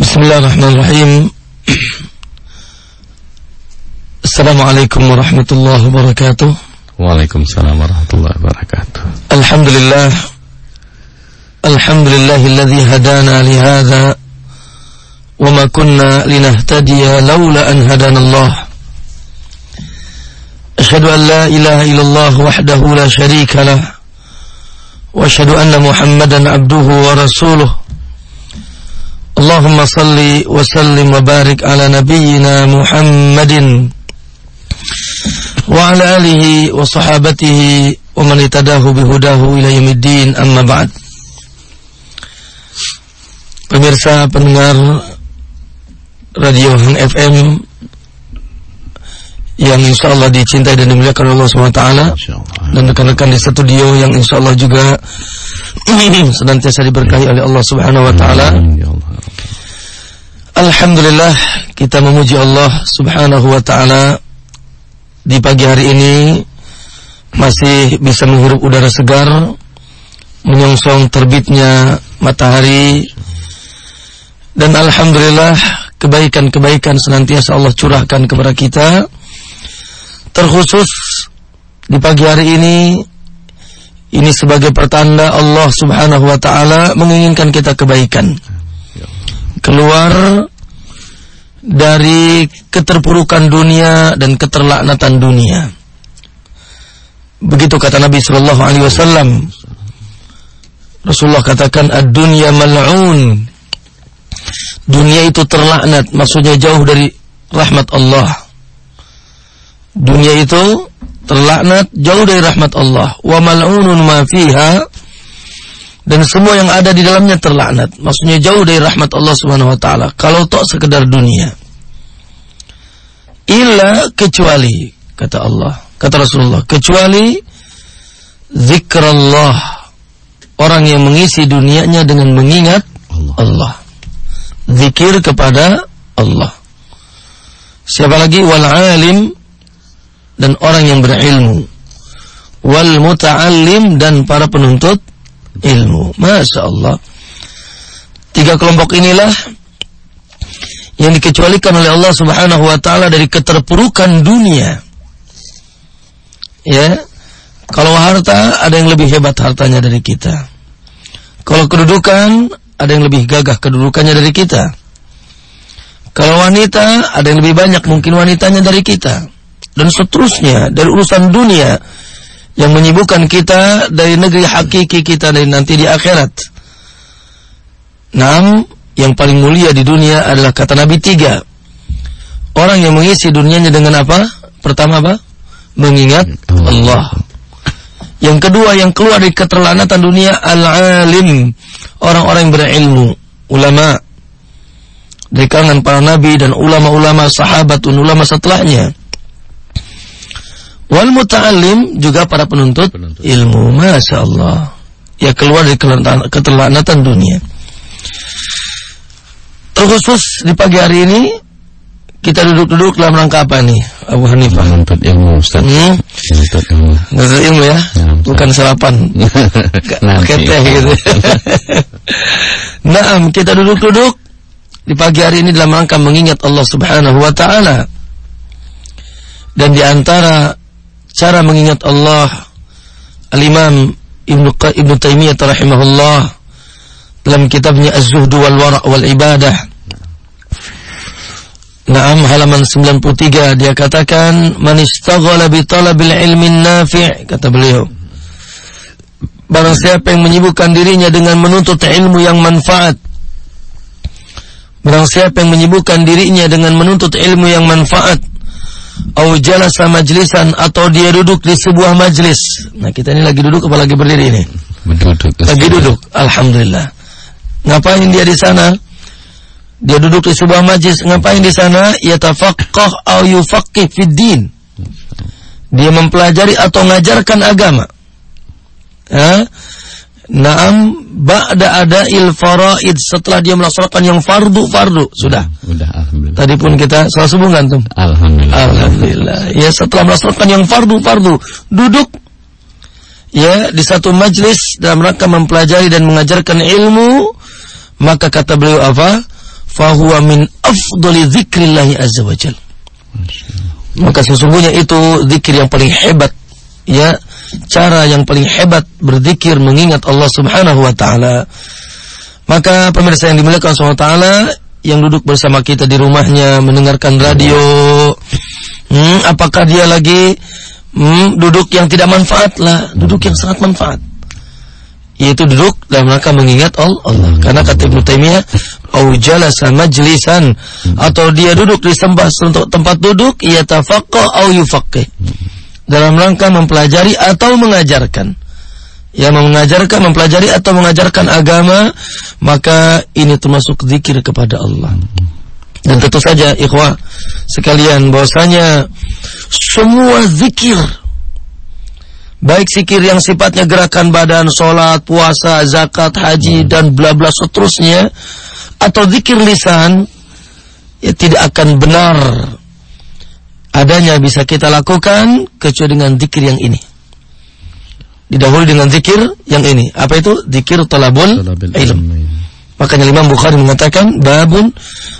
Bismillahirrahmanirrahim. Assalamualaikum warahmatullahi wabarakatuh. Waalaikumsalam warahmatullahi wabarakatuh. Alhamdulillah. Alhamdulillahilladzi hadana li hadza wa ma kunna linahtadiya laula an hadana Allah. Asyhadu an la ilaha illallah wahdahu la syarika lah wa asyhadu anna Muhammadan abduhu wa rasuluh. Allahumma salli wa sallim wa barik ala nabiyyina Muhammadin wa ala alihi wa sahabatihi wa man itadahu bihudahu ila yaumiddin amma ba'd Pemirsa pendengar Radio Hang FM yang insya Allah dicintai dan dimuliakan Allah SWT dan rekan-rekan di studio yang insya Allah juga senantiasa diberkahi oleh Allah Subhanahu Wa Taala. Alhamdulillah kita memuji Allah Subhanahu Wa Taala di pagi hari ini masih bisa menghirup udara segar, menyongsong terbitnya matahari, dan alhamdulillah kebaikan-kebaikan senantiasa Allah curahkan kepada kita. Terkhusus di pagi hari ini ini sebagai pertanda Allah Subhanahu wa taala menginginkan kita kebaikan. Keluar dari keterpurukan dunia dan keterlaknatan dunia. Begitu kata Nabi sallallahu alaihi wasallam. Rasulullah katakan ad-dunya mal'un. Dunia itu terlaknat, maksudnya jauh dari rahmat Allah. Dunia itu terlaknat jauh dari rahmat Allah. Wa mal'unun ma fiha dan semua yang ada di dalamnya terlaknat. Maksudnya jauh dari rahmat Allah Subhanahu wa taala. Kalau tok sekedar dunia. Illa kecuali kata Allah, kata Rasulullah, kecuali zikrullah. Orang yang mengisi dunianya dengan mengingat Allah. Allah. Zikir kepada Allah. Siapa lagi wal alim dan orang yang berilmu. Wal muta'allim dan para penuntut ilmu. Masya Allah. Tiga kelompok inilah yang dikecualikan oleh Allah Subhanahu wa taala dari keterpurukan dunia. Ya. Kalau harta ada yang lebih hebat hartanya dari kita. Kalau kedudukan ada yang lebih gagah kedudukannya dari kita. Kalau wanita ada yang lebih banyak mungkin wanitanya dari kita. Dan seterusnya dari urusan dunia yang menyibukkan kita dari negeri hakiki kita dari nanti di akhirat. Nam, yang paling mulia di dunia adalah kata Nabi tiga. Orang yang mengisi dunianya dengan apa? Pertama apa? Mengingat Allah. Yang kedua yang keluar dari keterlanatan dunia al-alim, orang-orang yang berilmu, ulama. Dari kalangan para nabi dan ulama-ulama sahabat ulama setelahnya. Wal muta'alim juga para penuntut, penuntut. ilmu. Masya Allah. Ya keluar dari keterlaknatan dunia. Terkhusus di pagi hari ini kita duduk-duduk dalam rangka apa nih Abu Hanifah? Menuntut ilmu Ustaz. Hmm? Menuntut ilmu. Menuntut ilmu ya? ya Bukan sarapan. Pakai teh gitu. nah, kita duduk-duduk di pagi hari ini dalam rangka mengingat Allah Subhanahu wa taala. Dan di antara cara mengingat Allah Al-Imam Ibnu Ibnu Taimiyah rahimahullah dalam kitabnya Az-Zuhd wal Wara' wal Ibadah Naam halaman 93 dia katakan man istaghala bi talabil ilmi nafi' kata beliau. Barang siapa yang menyibukkan dirinya dengan menuntut ilmu yang manfaat Barang siapa yang menyibukkan dirinya dengan menuntut ilmu yang manfaat au jalasa majlisan atau dia duduk di sebuah majlis. Nah, kita ini lagi duduk apa lagi berdiri ini? Duduk. Lagi duduk. Alhamdulillah. Ngapain dia di sana? Dia duduk di sebuah majlis, ngapain di sana? Yatafaqqah au yufaqqih fid din. Dia mempelajari atau mengajarkan agama. Ha? Naam ba'da ada il faraid setelah dia melaksanakan yang fardu fardu sudah. Sudah alhamdulillah. Tadi pun kita salah subuh tuh. Alhamdulillah. Alhamdulillah. Ya setelah melaksanakan yang fardu fardu duduk ya di satu majlis dalam rangka mempelajari dan mengajarkan ilmu maka kata beliau apa? fahuwa min afdali dzikrillahi azza wajal. Maka sesungguhnya itu zikir yang paling hebat ya cara yang paling hebat berzikir mengingat Allah Subhanahu wa taala. Maka pemirsa yang dimuliakan Allah taala yang duduk bersama kita di rumahnya mendengarkan radio, hmm, apakah dia lagi hmm, duduk yang tidak manfaat lah, duduk yang sangat manfaat. Yaitu duduk dalam rangka mengingat Allah. Karena kata Ibnu Taimiyah, "Au jalasa majlisan" atau dia duduk di sembah untuk tempat duduk, ia tafaqqah au yufaqqih. Dalam rangka mempelajari atau mengajarkan yang mengajarkan, mempelajari atau mengajarkan agama, maka ini termasuk zikir kepada Allah. Dan tentu saja ikhwah sekalian bahwasanya semua zikir baik zikir yang sifatnya gerakan badan, sholat, puasa, zakat, haji dan bla bla seterusnya atau zikir lisan ya tidak akan benar adanya bisa kita lakukan kecuali dengan zikir yang ini didahului dengan zikir yang ini. Apa itu? Zikir talabul ilm. Makanya Imam Bukhari mengatakan babun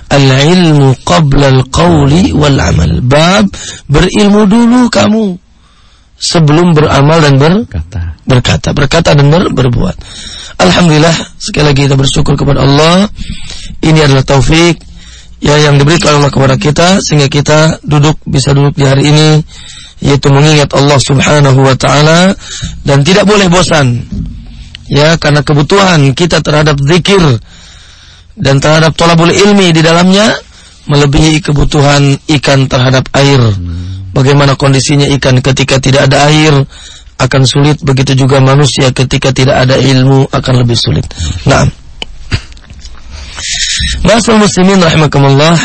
al-ilmu qabla al-qawli wal amal. Bab berilmu dulu kamu sebelum beramal dan berkata. Berkata, berkata dan ber, berbuat. Alhamdulillah sekali lagi kita bersyukur kepada Allah. Ini adalah taufik ya yang diberikan Allah kepada kita sehingga kita duduk bisa duduk di hari ini yaitu mengingat Allah Subhanahu wa taala dan tidak boleh bosan. Ya, karena kebutuhan kita terhadap zikir dan terhadap tolabul ilmi di dalamnya melebihi kebutuhan ikan terhadap air. Bagaimana kondisinya ikan ketika tidak ada air akan sulit, begitu juga manusia ketika tidak ada ilmu akan lebih sulit. Nah, Masalah muslimin rahimakumullah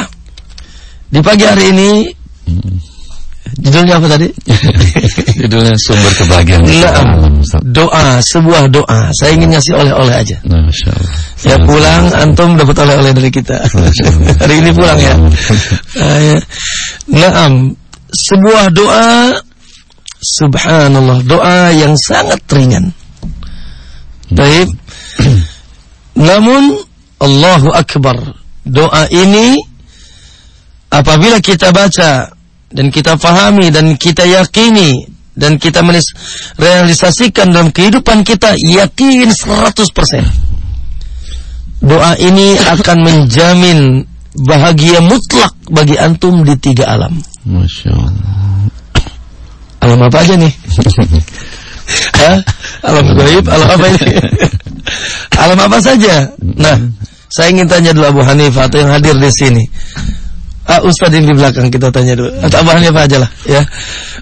Di pagi hari ini Judulnya apa tadi? Judulnya sumber kebahagiaan. Nah, doa, sebuah doa. Saya ingin ngasih oleh-oleh aja. Ya pulang, antum dapat oleh-oleh dari kita. Hari ini pulang ya. Nah, sebuah doa, subhanallah, doa yang sangat ringan. Baik. Namun, Allahu Akbar. Doa ini, apabila kita baca dan kita fahami dan kita yakini dan kita realisasikan dalam kehidupan kita yakin 100%. Doa ini akan menjamin bahagia mutlak bagi antum di tiga alam. Masya Allah. Alam apa aja nih? Hah? Alam gaib, alam apa ini? alam apa saja? Nah, saya ingin tanya dulu Abu Hanifah atau yang hadir di sini. Ah, Ustaz yang di belakang kita tanya dulu. Atau Abu Hanifah aja lah ya.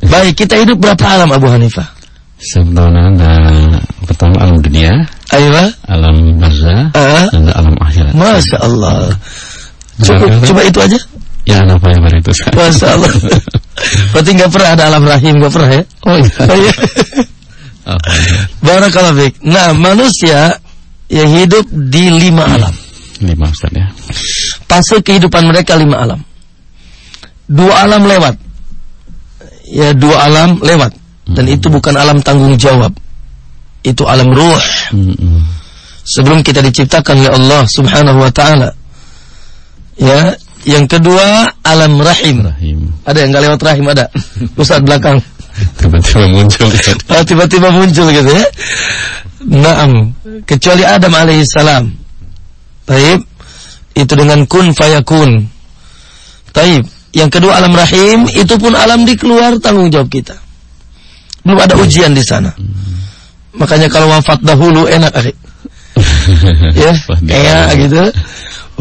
Baik, kita hidup berapa alam Abu Hanifah? Sebetulnya ada pertama alam dunia, Ayo, alam barzah, uh, dan alam akhirat. Masya Allah. Cukup, coba itu aja. Ya, apa yang itu? Masya Allah. Berarti nggak pernah ada alam rahim, nggak pernah ya? Oh iya. Oh, iya. Barakallah Nah, manusia yang hidup di lima alam. Lima Ustaz ya. Fase kehidupan mereka lima alam dua alam lewat. Ya, dua alam lewat. Dan itu bukan alam tanggung jawab. Itu alam ruh. Sebelum kita diciptakan oleh Allah Subhanahu wa taala. Ya, yang kedua alam rahim. rahim. Ada yang nggak lewat rahim ada. Pusat belakang. Tiba-tiba muncul. Oh, tiba-tiba muncul gitu ya. Naam, kecuali Adam alaihissalam. Taib, itu dengan kun fayakun. Taib, yang kedua alam rahim itu pun alam di keluar tanggung jawab kita. Belum ada ujian di sana. Makanya kalau wafat dahulu enak akhir. ya, kayak gitu.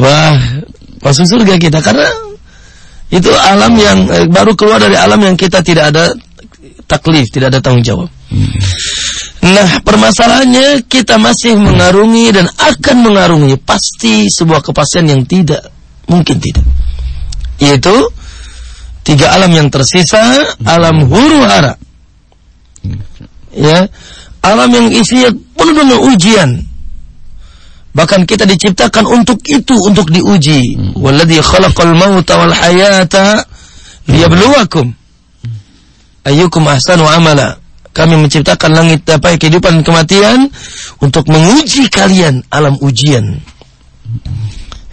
Wah, masuk surga kita karena itu alam yang eh, baru keluar dari alam yang kita tidak ada taklif, tidak ada tanggung jawab. Nah, permasalahannya kita masih mengarungi dan akan mengarungi pasti sebuah kepastian yang tidak mungkin tidak. Yaitu Tiga alam yang tersisa, alam huru hara. Ya, alam yang isinya penuh dengan ujian. Bahkan kita diciptakan untuk itu, untuk diuji. Walladhi khalaqal mauta wal hayata liyabluwakum. Ayyukum ahsanu amala. Kami menciptakan langit apa kehidupan kematian untuk menguji kalian alam ujian.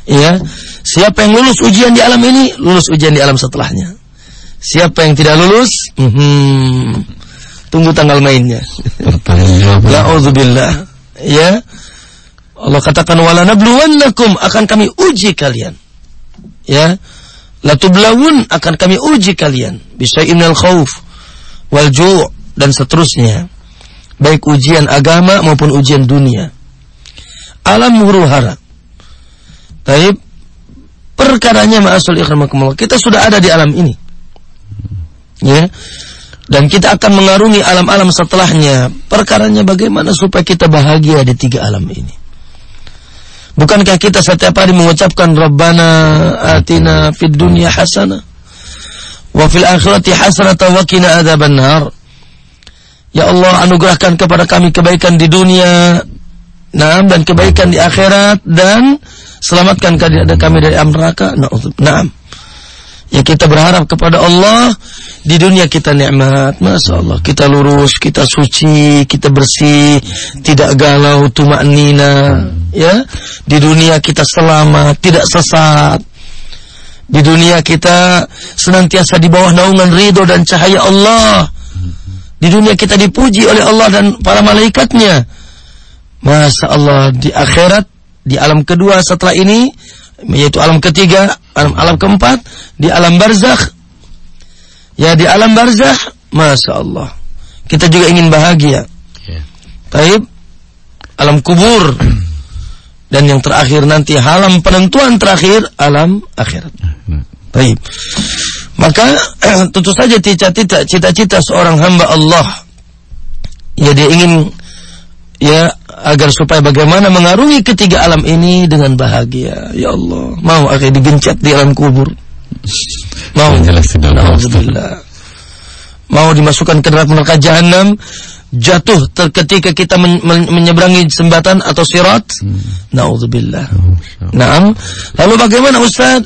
Ya, siapa yang lulus ujian di alam ini, lulus ujian di alam setelahnya. Siapa yang tidak lulus, hmm, tunggu tanggal mainnya. La'udzubillah. Ya. Allah katakan wala nabluwannakum akan kami uji kalian. Ya. Latublawun akan kami uji kalian bisa minal khauf wal ju' dan seterusnya. Baik ujian agama maupun ujian dunia. Alam huru-hara. Taib perkaranya ma'asul ikhramukumullah. Kita sudah ada di alam ini. Ya. Dan kita akan mengarungi alam-alam setelahnya. Perkaranya bagaimana supaya kita bahagia di tiga alam ini. Bukankah kita setiap hari mengucapkan Rabbana atina fid dunya hasana wa fil akhirati hasanata wa qina adzabannar. Ya Allah anugerahkan kepada kami kebaikan di dunia, nah dan kebaikan di akhirat dan Selamatkan kami dari api neraka. Naam. Ya kita berharap kepada Allah di dunia kita nikmat, masya Allah kita lurus, kita suci, kita bersih, tidak galau, tumak nina, ya di dunia kita selamat, tidak sesat, di dunia kita senantiasa di bawah naungan ridho dan cahaya Allah, di dunia kita dipuji oleh Allah dan para malaikatnya, masya Allah di akhirat di alam kedua setelah ini yaitu alam ketiga, alam alam keempat di alam barzakh. Ya di alam barzakh, masya Allah. Kita juga ingin bahagia. Yeah. Taib, alam kubur dan yang terakhir nanti alam penentuan terakhir alam akhirat. Taib. Maka tentu saja cita-cita cita-cita seorang hamba Allah ya dia ingin ya agar supaya bagaimana mengarungi ketiga alam ini dengan bahagia. Ya Allah, mau akhirnya digencet di alam kubur. Mau Alhamdulillah. Mau dimasukkan ke neraka jahanam jatuh ketika kita men men menyeberangi jembatan atau sirat. Hmm. Nauzubillah. Naam. Lalu bagaimana Ustaz?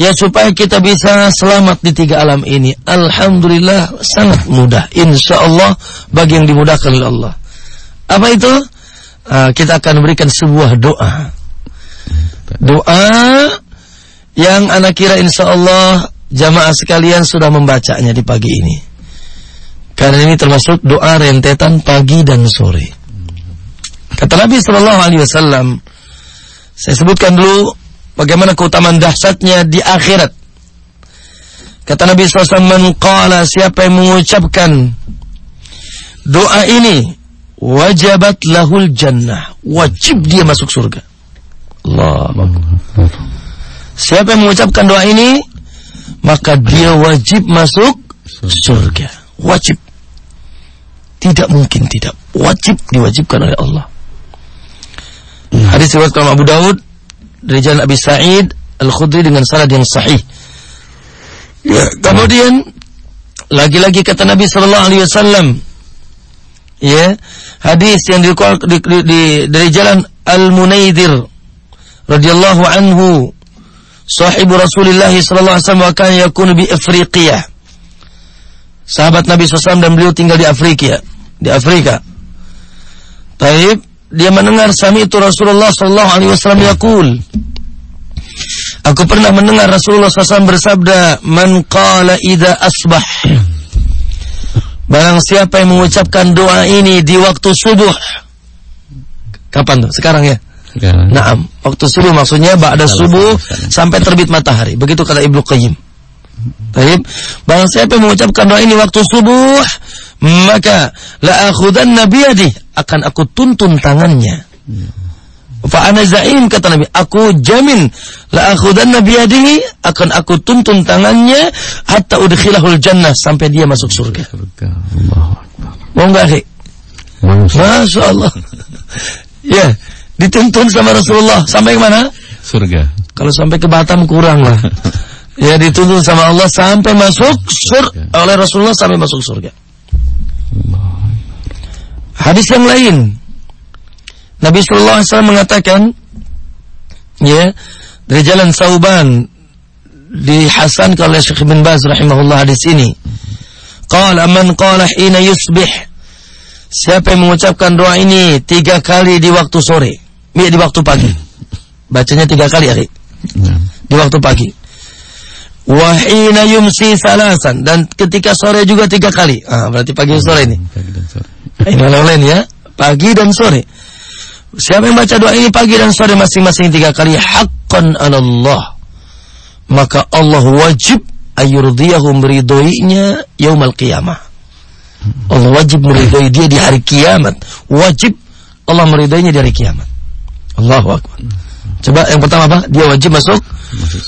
Ya supaya kita bisa selamat di tiga alam ini. Alhamdulillah sangat mudah. Insya Allah bagi yang dimudahkan oleh Allah. Apa itu? Uh, kita akan berikan sebuah doa. Doa yang anak kira insya Allah jamaah sekalian sudah membacanya di pagi ini. Karena ini termasuk doa rentetan pagi dan sore. Kata Nabi Shallallahu Alaihi Wasallam, saya sebutkan dulu bagaimana keutamaan dahsyatnya di akhirat. Kata Nabi SAW, qala siapa yang mengucapkan doa ini wajabat lahul jannah. Wajib dia masuk surga. Allah. Siapa yang mengucapkan doa ini, maka dia wajib masuk surga. Wajib. Tidak mungkin tidak. Wajib diwajibkan oleh Allah. Hadis riwayat Abu Daud dari jalan Abi Sa'id Al-Khudri dengan sanad yang sahih. Ya, kemudian lagi-lagi kata Nabi sallallahu alaihi wasallam ya hadis yang di, di, di, dari jalan Al-Munaidir radhiyallahu anhu sahibu Rasulullah sallallahu alaihi wasallam akan yakun bi sahabat Nabi SAW dan beliau tinggal di Afrika di Afrika Taib dia mendengar sami itu Rasulullah sallallahu alaihi wasallam yaqul Aku pernah mendengar Rasulullah SAW bersabda, "Man qala idza asbah" Barang siapa yang mengucapkan doa ini di waktu subuh. Kapan tuh? Sekarang ya? Naam, waktu subuh maksudnya ba'da subuh sampai terbit matahari. Begitu kata Ibnu Qayyim. Baik. Barang siapa yang mengucapkan doa ini waktu subuh, maka la akhudanna biyadi akan aku tuntun tangannya. Fa ana zaim kata Nabi, aku jamin la akhudanna biyadihi akan aku tuntun tangannya hatta udkhilahul jannah sampai dia masuk surga. Mau enggak, Hek? Masya Allah. ya, dituntun sama Rasulullah sampai ke mana? Surga. Kalau sampai ke Batam kurang lah. ya dituntun sama Allah sampai masuk surga oleh Rasulullah sampai masuk surga. Hadis yang lain Nabi Shallallahu Alaihi Wasallam mengatakan, ya dari jalan Sauban dihasan oleh Syekh bin Baz rahimahullah hadis ini. Qala man qala hina yusbih Siapa yang mengucapkan doa ini tiga kali di waktu sore, di waktu pagi. bacanya tiga kali ya Nah, di waktu pagi. Wahina yumsi salasan dan ketika sore juga tiga kali. Ah, berarti pagi dan sore ini. pagi dan sore. Ini lain ya, pagi dan sore. Siapa yang baca doa ini pagi dan sore masing-masing tiga kali haqqan 'ala Allah. Maka Allah wajib ayurdiyahu meridhoinya yaumal qiyamah. Allah wajib meridhoi dia di hari kiamat. Wajib Allah meridhoinya di hari kiamat. Allahu akbar. Coba yang pertama apa? Dia wajib masuk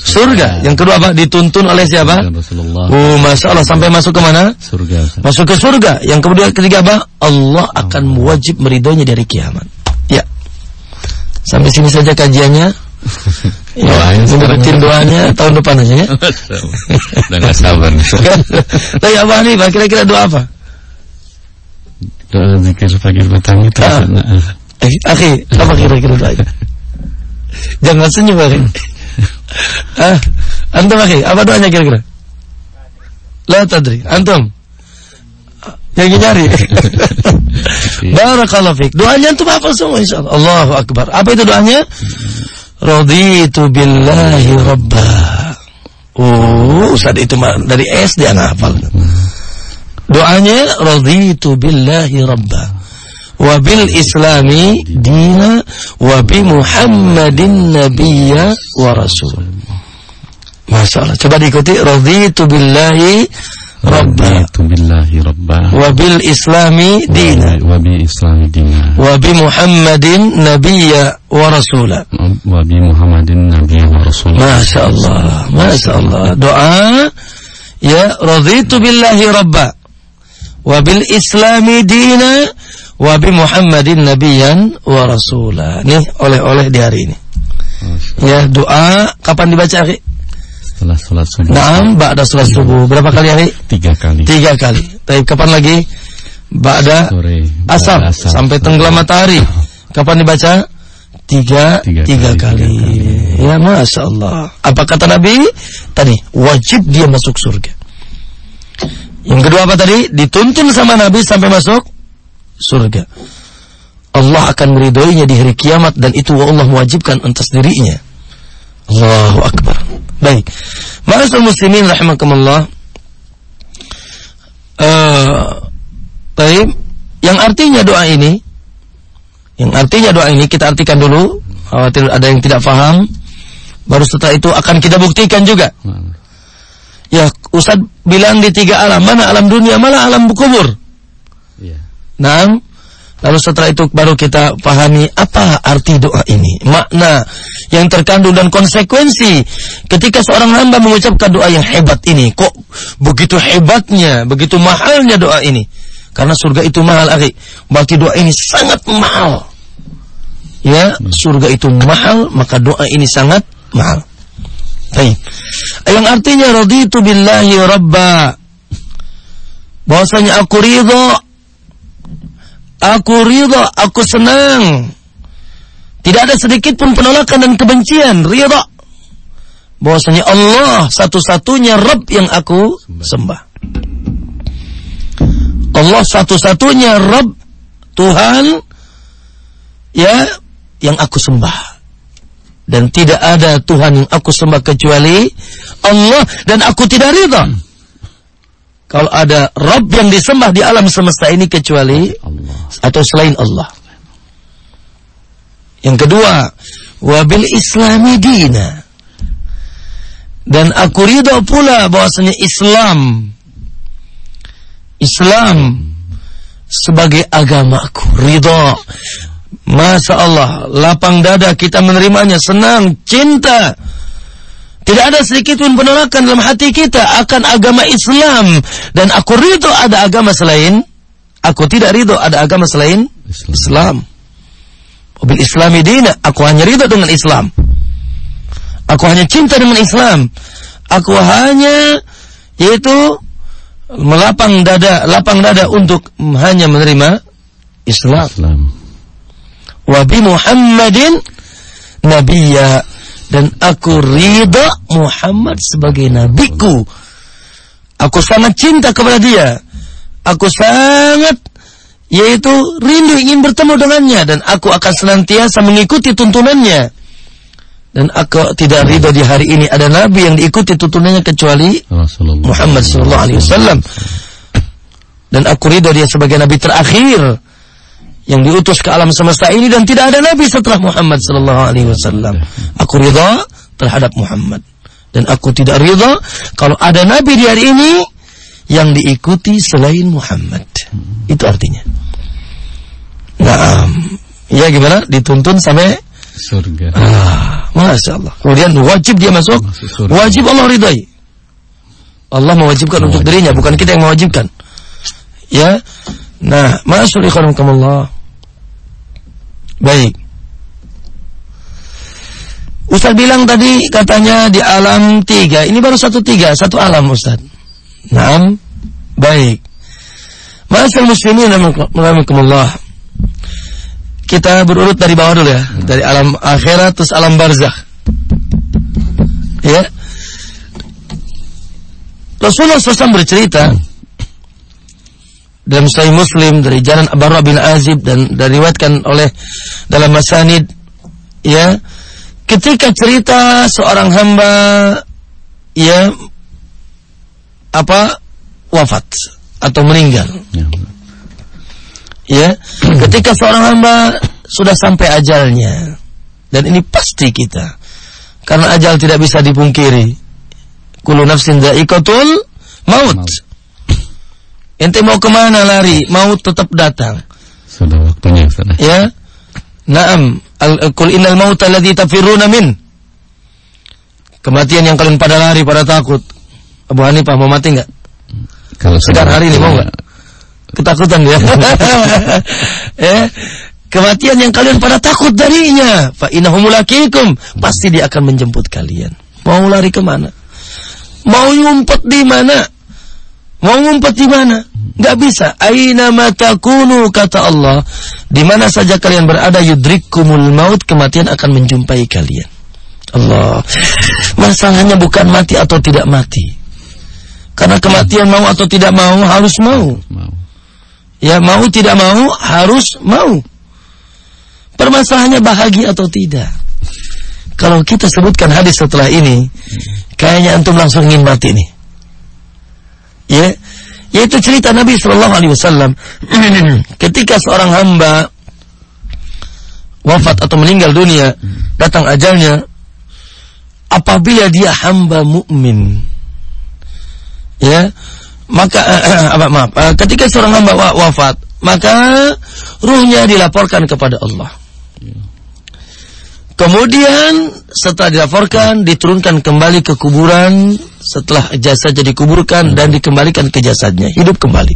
surga. Yang kedua apa? Dituntun oleh siapa? Dan Rasulullah Oh, masya Allah sampai masuk ke mana? surga. Masuk ke surga. Yang kemudian ketiga apa? Allah akan wajib meridhoinya dari kiamat. Ya. Sampai sini saja kajiannya. Ya, rutin doanya tahun depan aja ya. Udah gak sabar nih. Tapi apa nih? Kira-kira doa apa? Doa zikir pagi petang itu. Eh, akhi, apa kira-kira doanya? Jangan senyum, akhi. ah, antum akhi, apa doanya kira-kira? La tadri, antum. Yang nyari. Barakallahu fiik. Doanya antum apa semua insyaallah. Allahu akbar. Apa itu doanya? Raditu billahi rabba. Oh, Ustaz itu mah dari SD anak hafal. Doanya raditu billahi rabba wa bil islami dina wa bi muhammadin nabiyya wa rasul. Masya Allah. Coba diikuti. Raditu billahi rabba billahi rabba. wa bil islami dina Wa bi islami dina. wa bi muhammadin nabiyya wa rasula. Wa bi Muhammadin nabi wa rasul. Masya Allah, Masya Allah. Doa, ya, raditu billahi rabba, wa bil islami dina, wa bi Muhammadin nabiyan wa rasula. Nih, oleh-oleh di hari ini. Ya, doa, kapan dibaca, Akhi? Setelah sholat subuh. Naam, ba'da sholat subuh. Berapa kali, Akhi? Tiga kali. Tiga kali. Tapi kapan lagi? Ba'da Sore. asar, sampai tenggelam matahari. Kapan dibaca? Tiga, tiga, Tiga kali. kali, Ya, Masya Allah. Apa kata Nabi? Tadi, wajib dia masuk surga. Yang kedua apa tadi? Dituntun sama Nabi sampai masuk surga. Allah akan meridhoinya di hari kiamat dan itu Allah mewajibkan atas dirinya. Allahu Akbar. Baik. Ma'asal muslimin rahimakumullah. Eh, baik. Yang artinya doa ini yang artinya doa ini kita artikan dulu, khawatir ada yang tidak paham. Baru setelah itu akan kita buktikan juga. Nah, Ya, Ustaz bilang di tiga alam, mana alam dunia, mana alam kubur. Nah, lalu setelah itu baru kita pahami apa arti doa ini, makna yang terkandung dan konsekuensi ketika seorang hamba mengucapkan doa yang hebat ini. Kok begitu hebatnya, begitu mahalnya doa ini? Karena surga itu mahal, akhi. Berarti doa ini sangat mahal. Ya, surga itu mahal, maka doa ini sangat mahal. Baik. Yang artinya raditu billahi rabba. Bahwasanya aku ridho Aku ridho, aku senang. Tidak ada sedikit pun penolakan dan kebencian, ridho. Bahwasanya Allah satu-satunya Rabb yang aku sembah. Allah satu-satunya Rabb Tuhan ya yang aku sembah. Dan tidak ada Tuhan yang aku sembah kecuali Allah dan aku tidak ridha. Kalau ada Rabb yang disembah di alam semesta ini kecuali Allah. atau selain Allah. Yang kedua, wabil islami dina. Dan aku ridho pula bahwasanya Islam Islam sebagai agamaku, ridho. Masya Allah, lapang dada kita menerimanya, senang, cinta. Tidak ada sedikit pun penolakan dalam hati kita akan agama Islam. Dan aku ridho ada agama selain, aku tidak ridho ada agama selain Islam. Islam. Mobil Islami dina, aku hanya ridho dengan Islam. Aku hanya cinta dengan Islam. Aku hanya yaitu melapang dada, lapang dada untuk hanya menerima Islam. Islam. Wa bi Muhammadin nabiyya dan aku ridha Muhammad sebagai nabiku. Aku sangat cinta kepada dia. Aku sangat yaitu rindu ingin bertemu dengannya dan aku akan senantiasa mengikuti tuntunannya. dan aku tidak ridho di hari ini ada nabi yang diikuti tuntunannya kecuali Rasulullah. Muhammad sallallahu alaihi wasallam. Dan aku ridho dia sebagai nabi terakhir yang diutus ke alam semesta ini dan tidak ada nabi setelah Muhammad sallallahu alaihi wasallam. Aku ridho terhadap Muhammad dan aku tidak ridho kalau ada nabi di hari ini yang diikuti selain Muhammad. Itu artinya. Nah, ya gimana? Dituntun sampai Surga. Ah, Masya Allah. Kemudian wajib dia masuk. Surga. Wajib Allah ridai. Allah mewajibkan untuk dirinya, bukan kita yang mewajibkan. Ya. Nah, Masya Allah. Baik. Ustaz bilang tadi katanya di alam tiga. Ini baru satu tiga, satu alam Ustaz. Naam. Baik. Masya muslimin rahmatullah. Kita berurut dari bawah dulu ya, dari alam akhirat terus alam barzakh. Ya. Rasulullah SAW bercerita dalam Sahih Muslim dari jalan Abarra bin Azib dan diriwayatkan oleh dalam masanid ya ketika cerita seorang hamba ya apa wafat atau meninggal Ya. ya ketika seorang hamba sudah sampai ajalnya dan ini pasti kita karena ajal tidak bisa dipungkiri kullu nafsin dha'iqatul maut Maut. Ente mau ke mana lari? Maut tetap datang. Sudah waktunya Ustaz. ya? Na'am. Al kul innal mauta alladhi tafirruna min. Kematian yang kalian pada lari pada takut. Abu Hanifah mau mati nggak? Kalau sekarang hari ini mau waktunya, nggak? Ketakutan ya ya kematian yang kalian pada takut darinya. Fa innahum mulaqikum pasti dia akan menjemput kalian. Mau lari ke mana? Mau ngumpet di mana mau ngumpet di mana nggak bisa aina matakunu kata Allah di mana saja kalian berada yudrikumul maut kematian akan menjumpai kalian Allah masalahnya bukan mati atau tidak mati karena kematian mau atau tidak mau harus Mau. Ya mau tidak mau harus mau. Permasalahannya bahagia atau tidak. Kalau kita sebutkan hadis setelah ini, kayaknya antum langsung ingin mati nih. Ya, yaitu cerita Nabi Shallallahu Alaihi Wasallam. Ketika seorang hamba wafat atau meninggal dunia, datang ajalnya, apabila dia hamba mukmin, ya maka apa maaf eh, ketika seorang hamba wa- wafat maka ruhnya dilaporkan kepada Allah kemudian setelah dilaporkan diturunkan kembali ke kuburan. Setelah jasadnya dikuburkan dan dikembalikan ke jasadnya. Hidup kembali.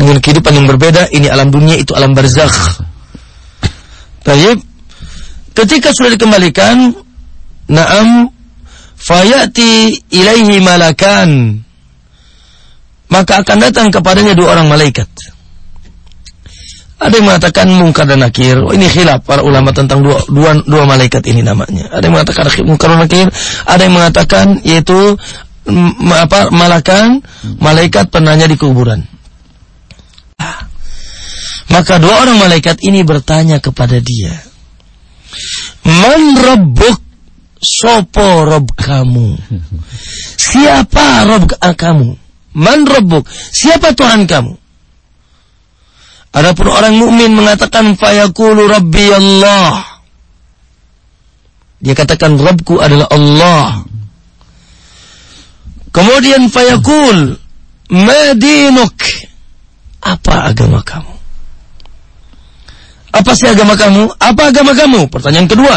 Dengan kehidupan yang berbeda ini alam dunia itu alam barzakh. Tayyib ketika sudah dikembalikan na'am fayati ilaihi malakan. Maka akan datang kepadanya dua orang malaikat. Ada yang mengatakan mungkar dan nakir. Oh, ini khilaf para ulama tentang dua, dua, dua malaikat ini namanya. Ada yang mengatakan mungkar dan nakir. Ada yang mengatakan yaitu apa malakan malaikat penanya di kuburan. Ah. Maka dua orang malaikat ini bertanya kepada dia. Man rabbuk sopo rob kamu? Siapa rob kamu? Man rabbuk? Siapa Tuhan kamu? Adapun orang mukmin mengatakan fayaqulu rabbi Allah. Dia katakan Rabbku adalah Allah. Kemudian fayaqul madinuk. Apa agama kamu? Apa sih agama kamu? Apa agama kamu? Pertanyaan kedua.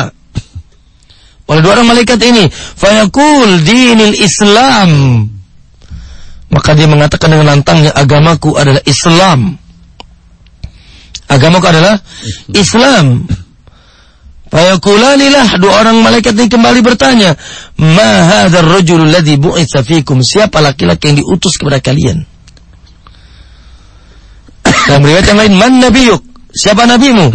Oleh dua orang malaikat ini, fayaqul dinil Islam. Maka dia mengatakan dengan lantangnya agamaku adalah Islam. Agamaku adalah Islam. Fayaqulanilah dua orang malaikat ini kembali bertanya, "Ma hadzal rajul alladhi bu'itsa fikum?" Siapa laki-laki yang diutus kepada kalian? Dalam riwayat yang lain, "Man nabiyuk?" Siapa nabimu?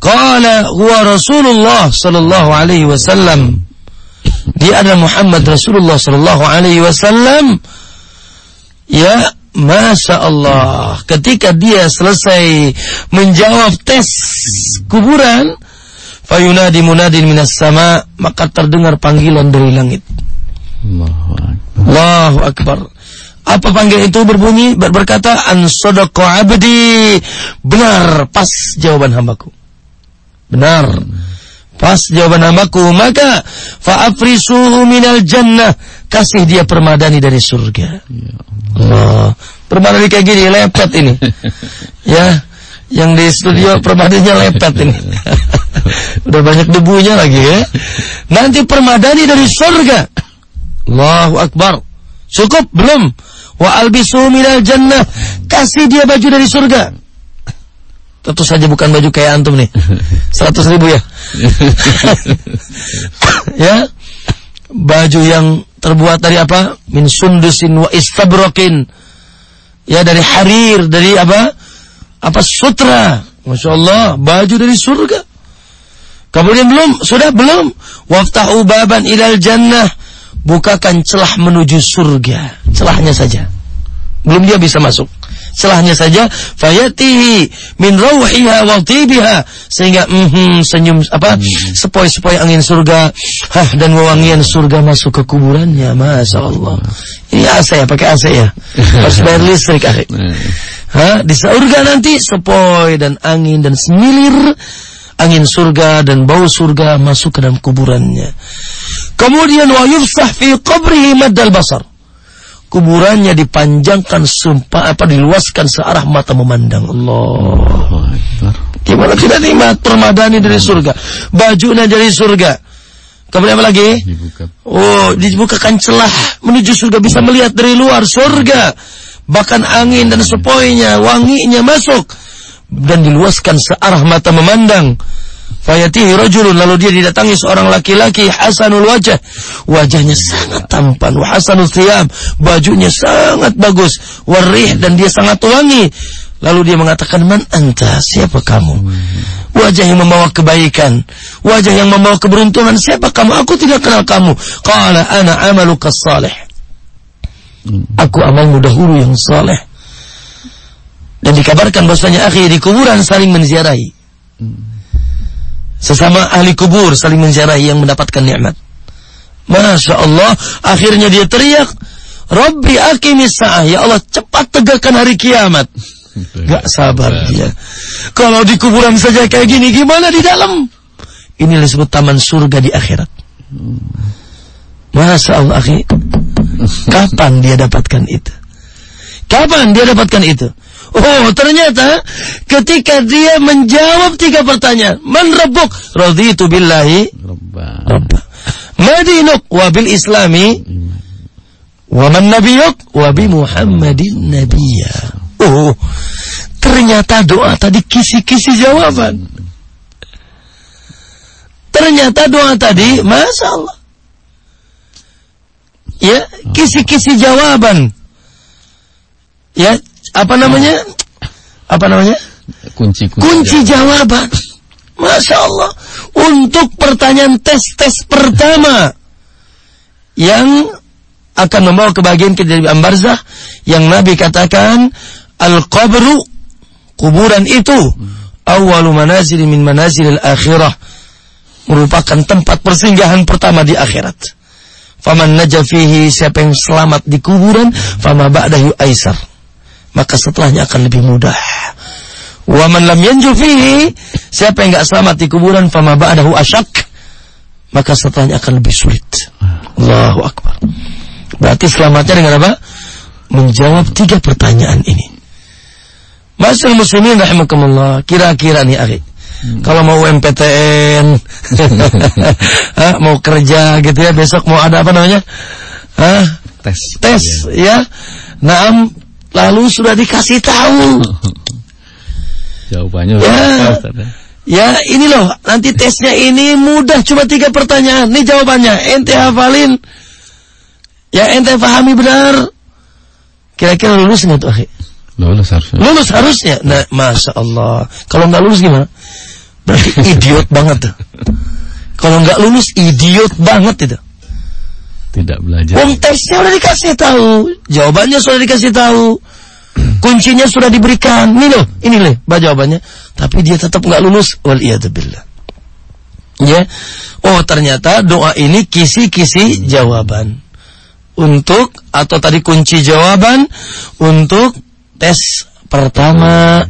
Qala huwa Rasulullah sallallahu alaihi wasallam. Dia adalah Muhammad Rasulullah sallallahu alaihi wasallam. Ya, Masya Allah. Ketika dia selesai menjawab tes kuburan, Fayunadi munadin minas sama maka terdengar panggilan dari langit. Allahu Akbar. Allahu Akbar. Apa panggilan itu berbunyi ber- berkata an abdi. Benar pas jawaban hambaku. Benar. Pas jawaban hambaku maka fa'afrisuhu minal jannah kasih dia permadani dari surga. Allah. Permadani kayak gini lepet ini. ya. Yang di studio permadaninya lepet ini. Udah banyak debunya lagi ya. Nanti permadani dari surga. Allahu Akbar. Cukup belum? Wa albisu minal jannah. Kasih dia baju dari surga. Tentu saja bukan baju kayak antum nih. 100 ribu ya. ya. Baju yang terbuat dari apa? Min sundusin wa istabrokin. Ya dari harir, dari apa? Apa sutra. Masya Allah, baju dari surga. Kemudian belum, sudah belum. Waftahu baban ilal jannah. Bukakan celah menuju surga. Celahnya saja. Belum dia bisa masuk. Celahnya saja fayatihi min rauhiha wa tibiha sehingga mhm senyum apa sepoi-sepoi angin surga hah dan wewangian surga masuk ke kuburannya Masya Allah ini AC ya pakai AC ya harus bayar listrik akhir Hah? Di surga nanti sepoi dan angin dan semilir angin surga dan bau surga masuk ke dalam kuburannya. Kemudian wa yufsah fi qabrihi maddal basar. Kuburannya dipanjangkan sumpah apa diluaskan searah mata memandang Allah. Gimana tidak nikmat permadani dari surga, bajunya dari surga. Kemudian apa lagi? Dibuka. Oh, dibukakan celah menuju surga bisa melihat dari luar surga. Bahkan angin dan sepoinya, wanginya masuk dan diluaskan searah mata memandang. Fayatihi rajulun lalu dia didatangi seorang laki-laki hasanul wajah. Wajahnya sangat tampan, wa hasanul thiyab, bajunya sangat bagus, warih dan dia sangat wangi. Lalu dia mengatakan, "Man anta? Siapa kamu?" Wajah yang membawa kebaikan, wajah yang membawa keberuntungan. Siapa kamu? Aku tidak kenal kamu. Qala ana amaluka salih. Aku amalmu dahulu yang saleh. Dan dikabarkan bahwasanya akhir di kuburan saling menziarahi. Sesama ahli kubur saling menziarahi yang mendapatkan nikmat. Masya Allah, akhirnya dia teriak, Rabbi akimis sa'ah, ya Allah cepat tegakkan hari kiamat. Gak sabar dia. Kalau di kuburan saja kayak gini, gimana di dalam? Ini disebut taman surga di akhirat. Masya Allah, akhi. Kapan dia dapatkan itu? Kapan dia dapatkan itu? Oh, ternyata ketika dia menjawab tiga pertanyaan. Man rabbuk? Raditu billahi rabba. Madinuk wa bil islami wa man nabiyuk wa bi Muhammadin nabiyya. Oh, ternyata doa tadi kisi-kisi jawaban. Ternyata doa tadi, Masya Allah. Ya, kisi-kisi jawaban. Ya, apa namanya? Apa namanya? Kunci kunci. Kunci jawaban. Masya Allah. Untuk pertanyaan tes-tes pertama. Yang akan membawa kebahagiaan kita dari ambarzah. Yang Nabi katakan. Al-qabru. Kuburan itu. Awalu manazil min manazil al-akhirah. Merupakan tempat persinggahan pertama di akhirat. Faman naja fihi siapa yang selamat di kuburan, fama ba'dahu aisar. Maka setelahnya akan lebih mudah. Wa man lam yanju fihi, siapa yang enggak selamat di kuburan, fama ba'dahu asyak. Maka setelahnya akan lebih sulit. Allahu akbar. Berarti selamatnya dengan apa? Menjawab tiga pertanyaan ini. Masyaallah muslimin rahimakumullah. Kira-kira nih, akhi. Kalau mau UMPTN, Hah, mau kerja gitu ya, besok mau ada apa namanya? Hah? Tes. Tes ya. Naam, lalu sudah dikasih tahu. Jawabannya Ya. apa, ya? Ya, ini loh, nanti tesnya ini mudah cuma tiga pertanyaan. Ini jawabannya, ente hafalin. Ya, ente pahami benar. Kira-kira lulus nggak tuh, akhi? Lulus harusnya. Lulus harusnya. Nah, masya Allah. Kalau nggak lulus gimana? Berarti idiot banget tuh. Kalau nggak lulus idiot banget itu. Tidak belajar. Wong tesnya udah dikasih tahu, jawabannya sudah dikasih tahu, kuncinya sudah diberikan. Ini loh, ini loh, jawabannya. Tapi dia tetap nggak lulus. Wal billah. Ya. Oh, ternyata doa ini kisi-kisi jawaban. Untuk atau tadi kunci jawaban untuk tes pertama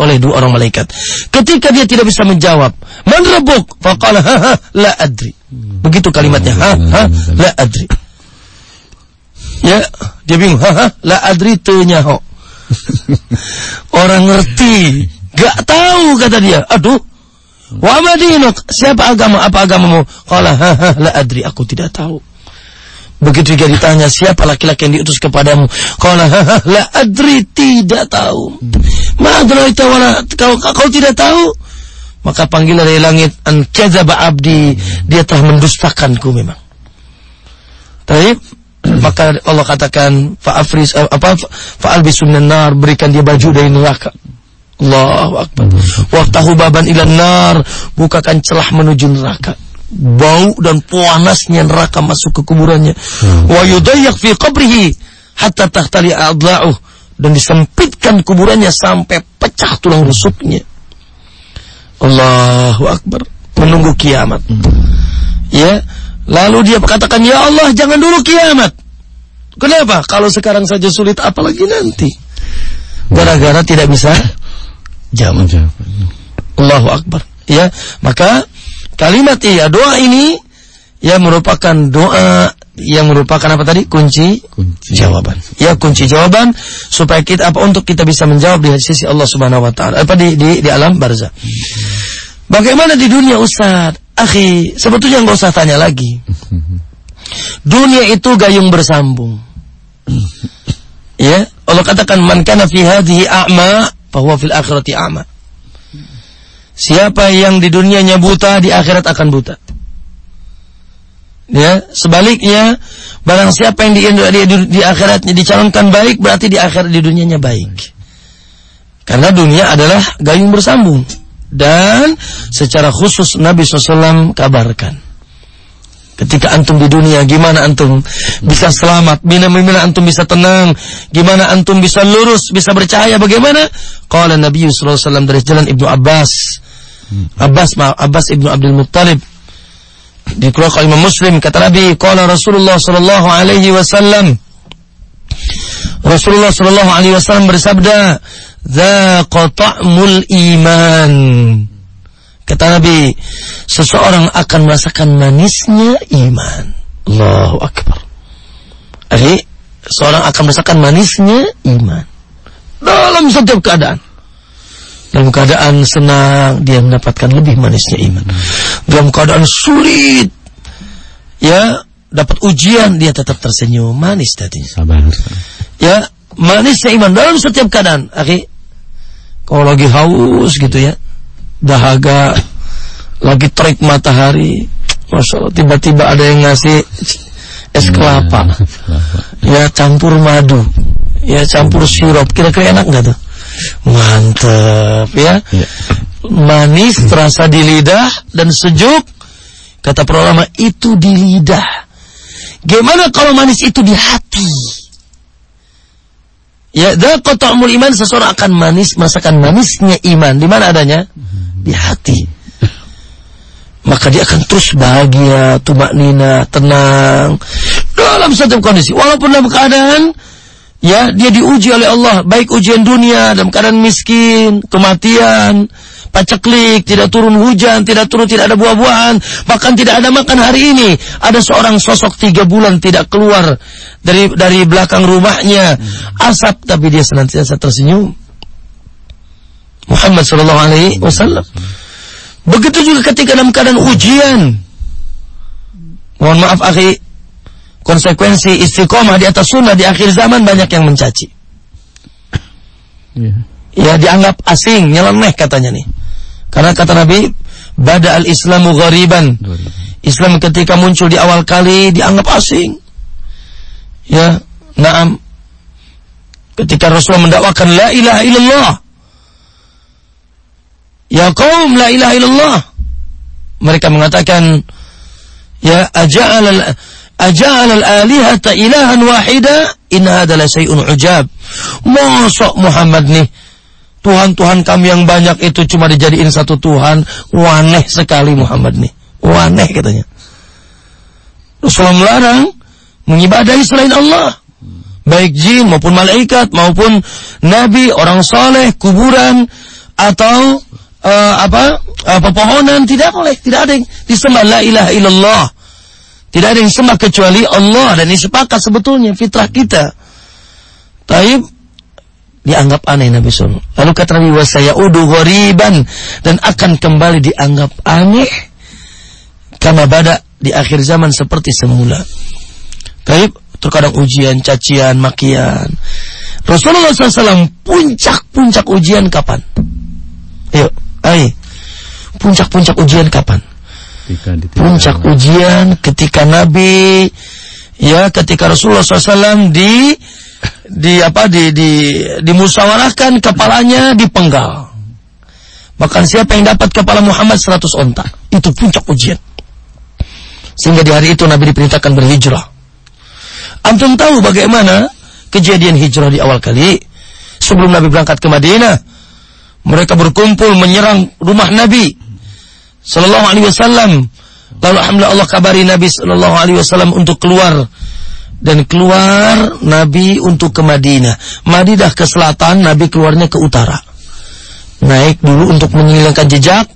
oleh dua orang malaikat. Ketika dia tidak bisa menjawab, "Man rabbuk?" Faqala, "Ha ha, la adri." Begitu kalimatnya, "Ha ha, la adri." Ya, dia bingung, "Ha ha, la adri ho. Orang ngerti, gak tahu kata dia. Aduh, Wa madinuk, siapa agama? Apa agamamu? Qala ha ha la adri, aku tidak tahu. Begitu dia ditanya siapa laki-laki yang diutus kepadamu? Qala la adri, tidak tahu. Madraita wala kau kau tidak tahu? Maka panggilan dari langit an kadzaba abdi, dia telah mendustakanku memang. Tapi maka Allah katakan fa'afris apa fa'albisu nar berikan dia baju dari neraka Allahu Akbar. Waftahu baban ilan nar. Bukakan celah menuju neraka. Bau dan panasnya neraka masuk ke kuburannya. Hmm. Wa yudayyak fi qabrihi hatta tahtali adla'uh dan disempitkan kuburannya sampai pecah tulang rusuknya. Allahu Akbar. Menunggu kiamat. Ya. Lalu dia katakan, "Ya Allah, jangan dulu kiamat." Kenapa? Kalau sekarang saja sulit apalagi nanti. Gara-gara tidak bisa jawab. Allahu Akbar. Ya, maka kalimat iya doa ini ya merupakan doa yang merupakan apa tadi kunci, kunci jawaban. Ya kunci jawaban supaya kita apa untuk kita bisa menjawab di sisi Allah Subhanahu wa taala apa di di, di alam barzah. Bagaimana di dunia Ustaz? Akhi, sebetulnya nggak usah tanya lagi. Dunia itu gayung bersambung. Ya, Allah katakan man kana fi hadhihi a'ma bahwa fil akhirati a'ma. Siapa yang di dunianya buta, di akhirat akan buta. Ya, sebaliknya barang siapa yang di, di, akhiratnya dicalonkan baik, berarti di akhirat di dunianya baik. Karena dunia adalah gayung bersambung. Dan secara khusus Nabi SAW kabarkan Ketika antum di dunia, gimana antum bisa selamat? Gimana antum bisa tenang? Gimana antum bisa lurus, bisa bercahaya? Bagaimana? Qala Nabi alaihi wasallam dari jalan Ibnu Abbas. Abbas Abbas Ibnu Abdul Muttalib. Dikeluarkan Imam Muslim kata Nabi, qala Rasulullah sallallahu alaihi wasallam. Rasulullah sallallahu alaihi wasallam bersabda, "Dzaqa ta'mul iman." Kata Nabi, seseorang akan merasakan manisnya iman. Allahu Akbar. Jadi, seorang akan merasakan manisnya iman. Dalam setiap keadaan. Dalam keadaan senang, dia mendapatkan lebih manisnya iman. Dalam keadaan sulit, ya, dapat ujian, dia tetap tersenyum. Manis tadinya. Sabar. Ya, manisnya iman dalam setiap keadaan. Akhi, kalau lagi haus gitu ya, dahaga lagi terik matahari Masya Allah tiba-tiba ada yang ngasih es kelapa ya campur madu ya campur sirup kira-kira enak nggak tuh mantep ya, ya. manis terasa di lidah dan sejuk kata para ulama itu di lidah gimana kalau manis itu di hati Ya, kotor iman seseorang akan manis merasakan manisnya iman. Di mana adanya? Di hati. Maka dia akan terus bahagia, tumak nina, tenang dalam setiap kondisi. Walaupun dalam keadaan ya dia diuji oleh Allah, baik ujian dunia dalam keadaan miskin, kematian, paceklik, tidak turun hujan, tidak turun, tidak ada buah-buahan, bahkan tidak ada makan hari ini. Ada seorang sosok tiga bulan tidak keluar dari dari belakang rumahnya, asap, tapi dia senantiasa tersenyum. Muhammad Shallallahu Alaihi Wasallam. Begitu juga ketika dalam keadaan ujian. Mohon maaf akhi, konsekuensi istiqomah di atas sunnah di akhir zaman banyak yang mencaci. Yeah. Ya dianggap asing, nyeleneh katanya nih. Karena kata Nabi, bada al-Islamu ghariban. Islam ketika muncul di awal kali dianggap asing. Ya, naam. Ketika Rasulullah mendakwakan la ilaha illallah. Ya kaum la ilaha illallah. Mereka mengatakan ya aja'al aja'al al-alihata ilahan wahida in hadha la syai'un ujab. Mosok Muhammad nih Tuhan-Tuhan kami yang banyak itu cuma dijadiin satu Tuhan. Waneh sekali Muhammad nih. Waneh katanya. Rasulullah melarang mengibadahi selain Allah. Baik jin maupun malaikat maupun nabi, orang soleh, kuburan atau uh, apa uh, pepohonan tidak boleh, tidak ada yang disembah la ilaha illallah. Tidak ada yang sembah kecuali Allah dan ini sepakat sebetulnya fitrah kita. Taib dianggap aneh Nabi SAW. Lalu kata Nabi wasaya udu ghoriban dan akan kembali dianggap aneh karena badak di akhir zaman seperti semula. Taib terkadang ujian, cacian, makian. Rasulullah SAW puncak-puncak ujian kapan? Ayo, ayo. Puncak-puncak ujian kapan? Puncak ujian ketika Nabi ya ketika Rasulullah SAW di di apa di di dimusyawarahkan kepalanya dipenggal. Bahkan siapa yang dapat kepala Muhammad 100 onta, itu puncak ujian. Sehingga di hari itu Nabi diperintahkan berhijrah. Antum tahu bagaimana kejadian hijrah di awal kali sebelum Nabi berangkat ke Madinah. Mereka berkumpul menyerang rumah Nabi Sallallahu Alaihi Wasallam. Lalu alhamdulillah Allah kabari Nabi Sallallahu Alaihi Wasallam untuk keluar dan keluar Nabi untuk ke Madinah. Madinah ke selatan, Nabi keluarnya ke utara. Naik dulu untuk menghilangkan jejak,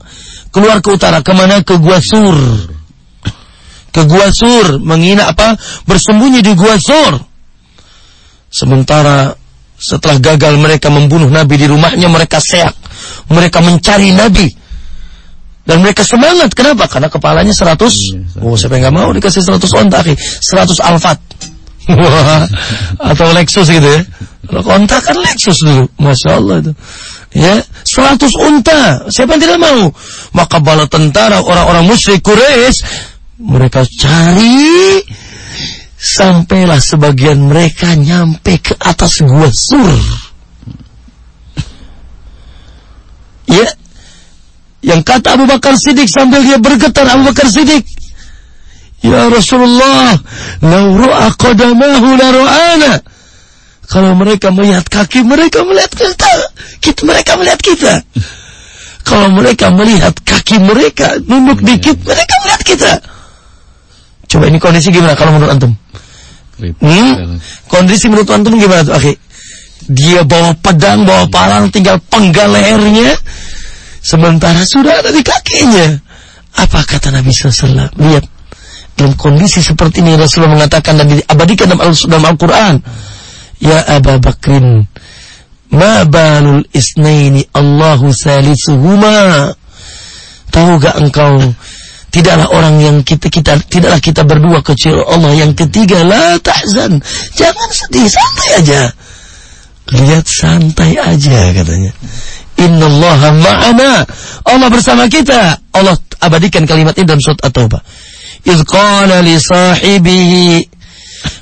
keluar ke utara ke mana? Ke Gua Sur. Ke Gua Sur, menghina apa? Bersembunyi di Gua Sur. Sementara setelah gagal mereka membunuh Nabi di rumahnya, mereka seak. Mereka mencari Nabi dan mereka semangat. Kenapa? Karena kepalanya 100. Iya, oh, siapa yang nggak mau dikasih 100 onta, 100 alfat. Atau Lexus gitu ya. Kalau onta kan Lexus dulu. Masya Allah itu. Ya, 100 unta. Siapa yang tidak mau? Maka bala tentara orang-orang musyrik Quraisy mereka cari sampailah sebagian mereka nyampe ke atas gua sur. Ya, yang kata Abu Bakar Siddiq sambil dia bergetar Abu Bakar Siddiq. Ya Rasulullah, lau ru'a qadamahu la ru'ana. Kalau mereka melihat kaki mereka melihat kita. Kita mereka melihat kita. Kalau mereka melihat kaki mereka nunduk dikit mereka melihat kita. Coba ini kondisi gimana kalau menurut antum? Hmm? Kondisi menurut antum gimana tuh, akhi? Dia bawa pedang, bawa parang, tinggal penggal lehernya, Sementara sudah ada di kakinya. Apa kata Nabi SAW? Lihat. Dalam kondisi seperti ini Rasulullah mengatakan dan diabadikan dalam Al-Quran. Ya Aba Bakrin. Ma balul isnaini Allahu salisuhuma. Tahu gak engkau tidaklah orang yang kita kita tidaklah kita berdua kecil Allah yang ketiga la tahzan jangan sedih santai aja lihat santai aja katanya Innallaha ma'ana. Allah bersama kita. Allah abadikan kalimat ini dalam surat At-Taubah. Idh qala li sahibihi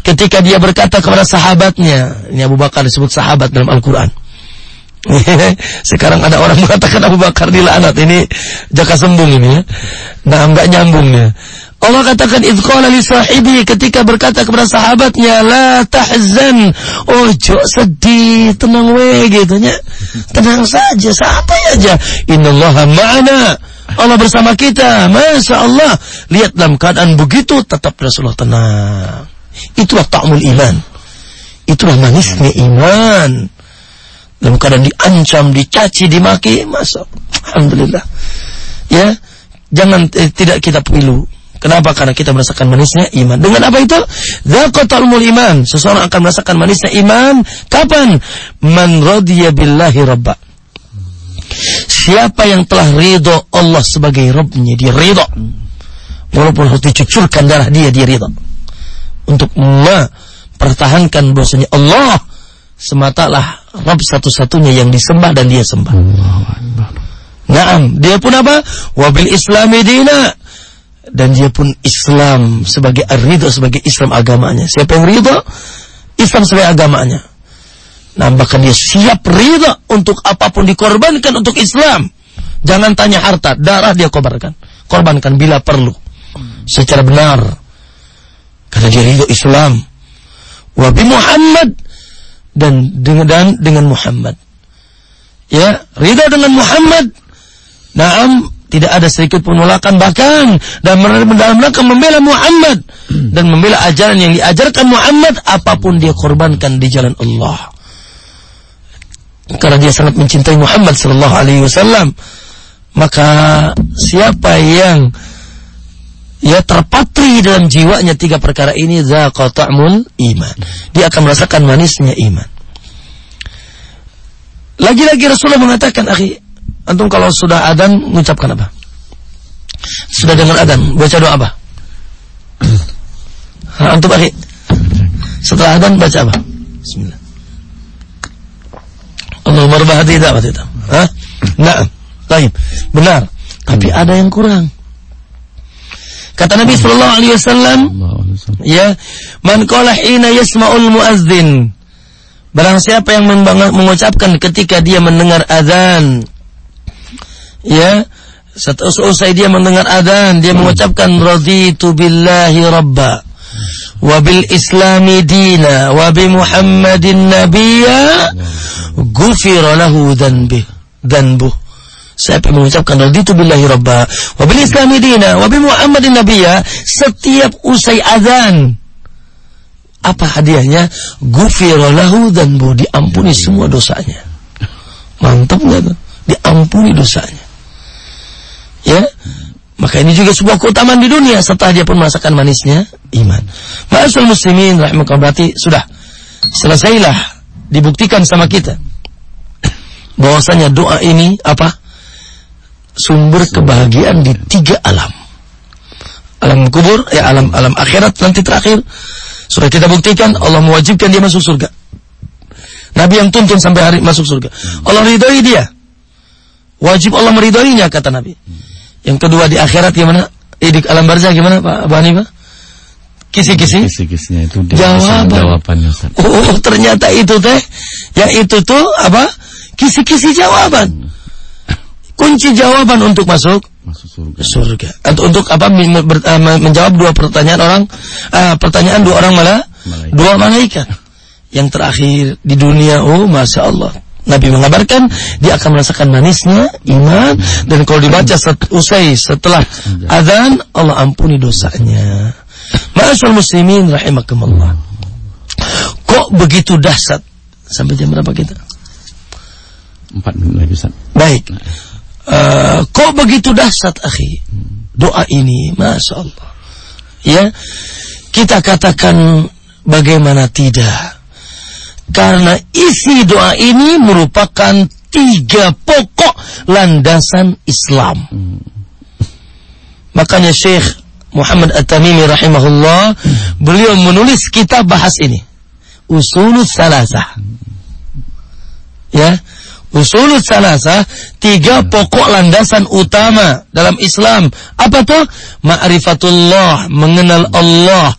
ketika dia berkata kepada sahabatnya, ini Abu Bakar disebut sahabat dalam Al-Qur'an. Sekarang ada orang mengatakan Abu Bakar dilaknat. Ini jaka sembung ini ya. Nah, enggak nyambungnya. Allah katakan idqala li sahibi ketika berkata kepada sahabatnya la tahzan. Ojo sedih tenang we gitu nya tenang saja santai aja. Innallaha ma'ana. Allah bersama kita. Masya Allah lihat dalam keadaan begitu tetap Rasulullah tenang. Itulah ta'mul iman. Itulah manisnya iman dalam keadaan diancam dicaci dimaki Masya Alhamdulillah ya jangan eh, tidak kita pilu Kenapa? Karena kita merasakan manisnya iman. Dengan apa itu? Zaqatul iman. Seseorang akan merasakan manisnya iman. Kapan? Man radiya billahi rabba. Siapa yang telah ridho Allah sebagai Rabbnya, dia ridho. Walaupun harus dicucurkan darah dia, dia ridho. Untuk mempertahankan bahwasanya Allah sematalah Rabb satu-satunya yang disembah dan dia sembah. Naam, dia pun apa? Wabil islami dina dan dia pun Islam sebagai ridho sebagai Islam agamanya. Siapa yang ridho? Islam sebagai agamanya. Nah, bahkan dia siap ridho untuk apa pun dikorbankan untuk Islam. Jangan tanya harta, darah dia korbankan. Korbankan bila perlu. Secara benar. Karena dia ridho Islam. Wabi Muhammad dan dengan dan dengan Muhammad. Ya, ridho dengan Muhammad. Naam tidak ada sedikit penolakan bahkan dan dalam rangka membela Muhammad dan membela ajaran yang diajarkan Muhammad apa pun dia korbankan di jalan Allah karena dia sangat mencintai Muhammad sallallahu alaihi wasallam maka siapa yang ya terpatri dalam jiwanya tiga perkara ini zaqata'mul iman dia akan merasakan manisnya iman lagi-lagi Rasulullah mengatakan akhi Antum kalau sudah adan mengucapkan apa? Sudah dengar adan, baca doa apa? antum akhi. Setelah adan baca apa? Bismillah. Allahumma rabb hadhihi. Hah? Nah, baik. Benar. Tapi ada yang kurang. Kata Nabi sallallahu alaihi wasallam, ya, man qala hina yasma'ul muazzin. Barang siapa yang mengucapkan ketika dia mendengar azan, ya usai dia mendengar adzan dia mengucapkan raditu billahi rabba wa bil islami dina wa bi muhammadin nabiyya ghufira lahu dhanbi dhanbu Siapa yang mengucapkan raditu billahi rabba wa bil islami dina wa bi muhammadin nabiyya. Setiap usai adzan apa hadiahnya? Ghufira lahu dhanbu diampuni semua dosanya. Mantap enggak tuh? Diampuni dosanya. Ya? Maka ini juga sebuah keutamaan di dunia setelah dia pun merasakan manisnya iman. Ma'asul muslimin rahimakumullah berarti sudah selesailah dibuktikan sama kita. Bahwasanya doa ini apa? Sumber kebahagiaan di tiga alam. Alam kubur, ya alam alam akhirat nanti terakhir. Sudah kita buktikan Allah mewajibkan dia masuk surga. Nabi yang tuntun sampai hari masuk surga. Allah ridhoi dia. Wajib Allah meridhoinya kata Nabi. Yang kedua di akhirat gimana? Eh, di alam barzah gimana Pak Abu Hanifah? Kisi-kisi? Kisi-kisinya itu jawaban. jawabannya. Oh, ternyata itu teh, ya itu tuh apa? Kisi-kisi jawaban. Kunci jawaban untuk masuk masuk surga. Surga. Untuk, untuk apa? Eh, menjawab dua pertanyaan orang, uh, pertanyaan dua orang malah, malaikat. dua malaikat. Yang terakhir di dunia, oh masya Allah, Nabi mengabarkan dia akan merasakan manisnya iman dan kalau dibaca set, usai setelah azan Allah ampuni dosanya. Ma'asyal muslimin rahimakumullah. Kok begitu dahsyat? Sampai jam berapa kita? Empat menit lagi Ustaz. Baik. Uh, kok begitu dahsyat akhi? Doa ini, Masya Allah. Ya, kita katakan bagaimana tidak karena isi doa ini merupakan tiga pokok landasan Islam. Makanya Syekh Muhammad At-Tamimi rahimahullah beliau menulis kitab bahas ini. Usulul Salasah. Ya, Usulul Salasah tiga pokok landasan utama dalam Islam. Apa tuh? Ma'rifatullah, mengenal Allah,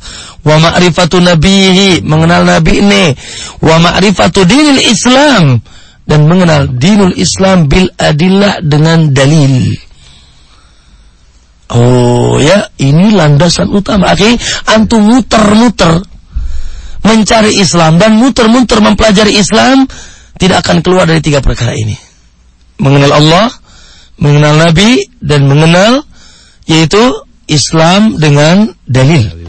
wa ma'rifatu nabihi mengenal nabi ini wa ma'rifatu dinil Islam dan mengenal dinul Islam bil adillah dengan dalil Oh ya, ini landasan utama. Oke, antum muter-muter mencari Islam dan muter-muter mempelajari Islam tidak akan keluar dari tiga perkara ini. Mengenal Allah, mengenal Nabi dan mengenal yaitu Islam dengan dalil.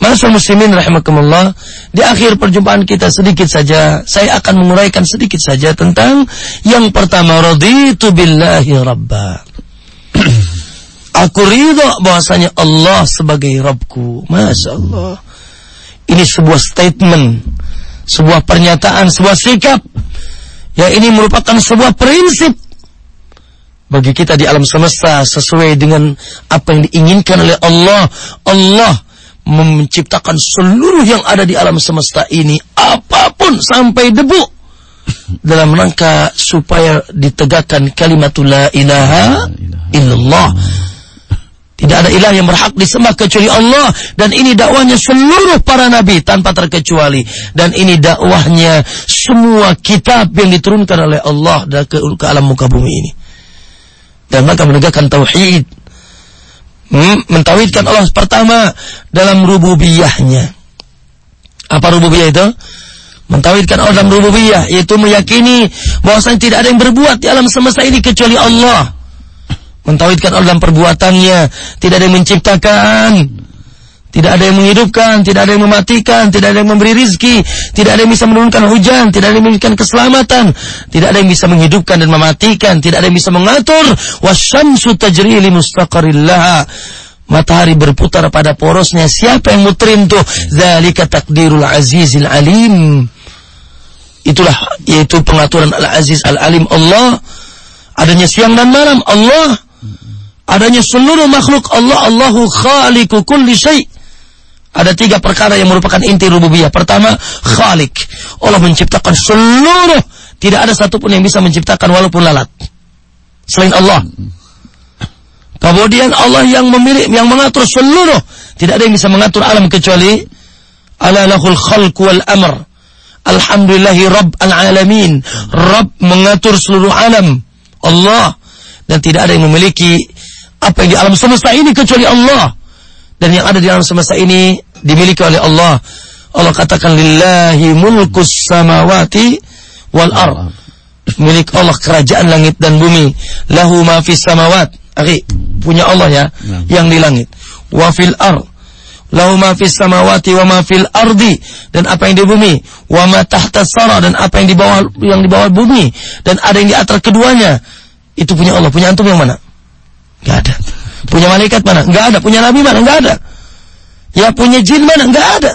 Masa muslimin rahimakumullah, di akhir perjumpaan kita sedikit saja, saya akan menguraikan sedikit saja tentang yang pertama raditu billahi rabba. Aku ridho bahwasanya Allah sebagai Rabbku. Masya Allah. Ini sebuah statement, sebuah pernyataan, sebuah sikap. Ya ini merupakan sebuah prinsip bagi kita di alam semesta sesuai dengan apa yang diinginkan oleh Allah. Allah menciptakan seluruh yang ada di alam semesta ini apa pun sampai debu dalam rangka supaya ditegakkan kalimatul la ilaha illallah tidak ada ilah yang berhak disembah kecuali Allah dan ini dakwahnya seluruh para nabi tanpa terkecuali dan ini dakwahnya semua kitab yang diturunkan oleh Allah ke, ke alam muka bumi ini dan maka menegakkan tauhid hmm, mentauhidkan Allah pertama dalam rububiyahnya. Apa rububiyah itu? Mentauhidkan Allah dalam rububiyah, yaitu meyakini bahwasanya tidak ada yang berbuat di alam semesta ini kecuali Allah. Mentauhidkan Allah dalam perbuatannya. Tidak ada yang menciptakan. Tidak ada yang menghidupkan, tidak ada yang mematikan, tidak ada yang memberi rizki, tidak ada yang bisa menurunkan hujan, tidak ada yang memberikan keselamatan, tidak ada yang bisa menghidupkan dan mematikan, tidak ada yang bisa mengatur. Wasyamsu tajri li mustaqarrillah. Matahari berputar pada porosnya. Siapa yang muterin tuh? Zalika takdirul azizil alim. Itulah yaitu pengaturan al-aziz al-alim Allah. Adanya siang dan malam Allah. Adanya seluruh makhluk Allah. Allahu khaliqu kulli syai' Ada tiga perkara yang merupakan inti rububiyah. Pertama, Khalik. Allah menciptakan seluruh. Tidak ada satupun yang bisa menciptakan walaupun lalat. Selain Allah. Kemudian Allah yang memilih, yang mengatur seluruh. Tidak ada yang bisa mengatur alam kecuali ala lahul khalq wal amr. Alhamdulillahi Rabb al-alamin. Rabb mengatur seluruh alam. Allah. Dan tidak ada yang memiliki apa yang di alam semesta ini kecuali Allah dan yang ada di alam semesta ini dimiliki oleh Allah. Allah katakan lillahi mulkus samawati wal ar. Milik Allah kerajaan langit dan bumi. Lahu ma fis samawat. Akhi, punya Allah ya nah. yang di langit. Wa fil ar. Lahu ma fis samawati wa ma fil ardi dan apa yang di bumi, wa ma tahta sara dan apa yang di bawah yang di bawah bumi dan ada yang di atas keduanya. Itu punya Allah. Punya antum yang mana? Gak ada. Punya malaikat mana? Enggak ada. Punya nabi mana? Enggak ada. Ya punya jin mana? Enggak ada.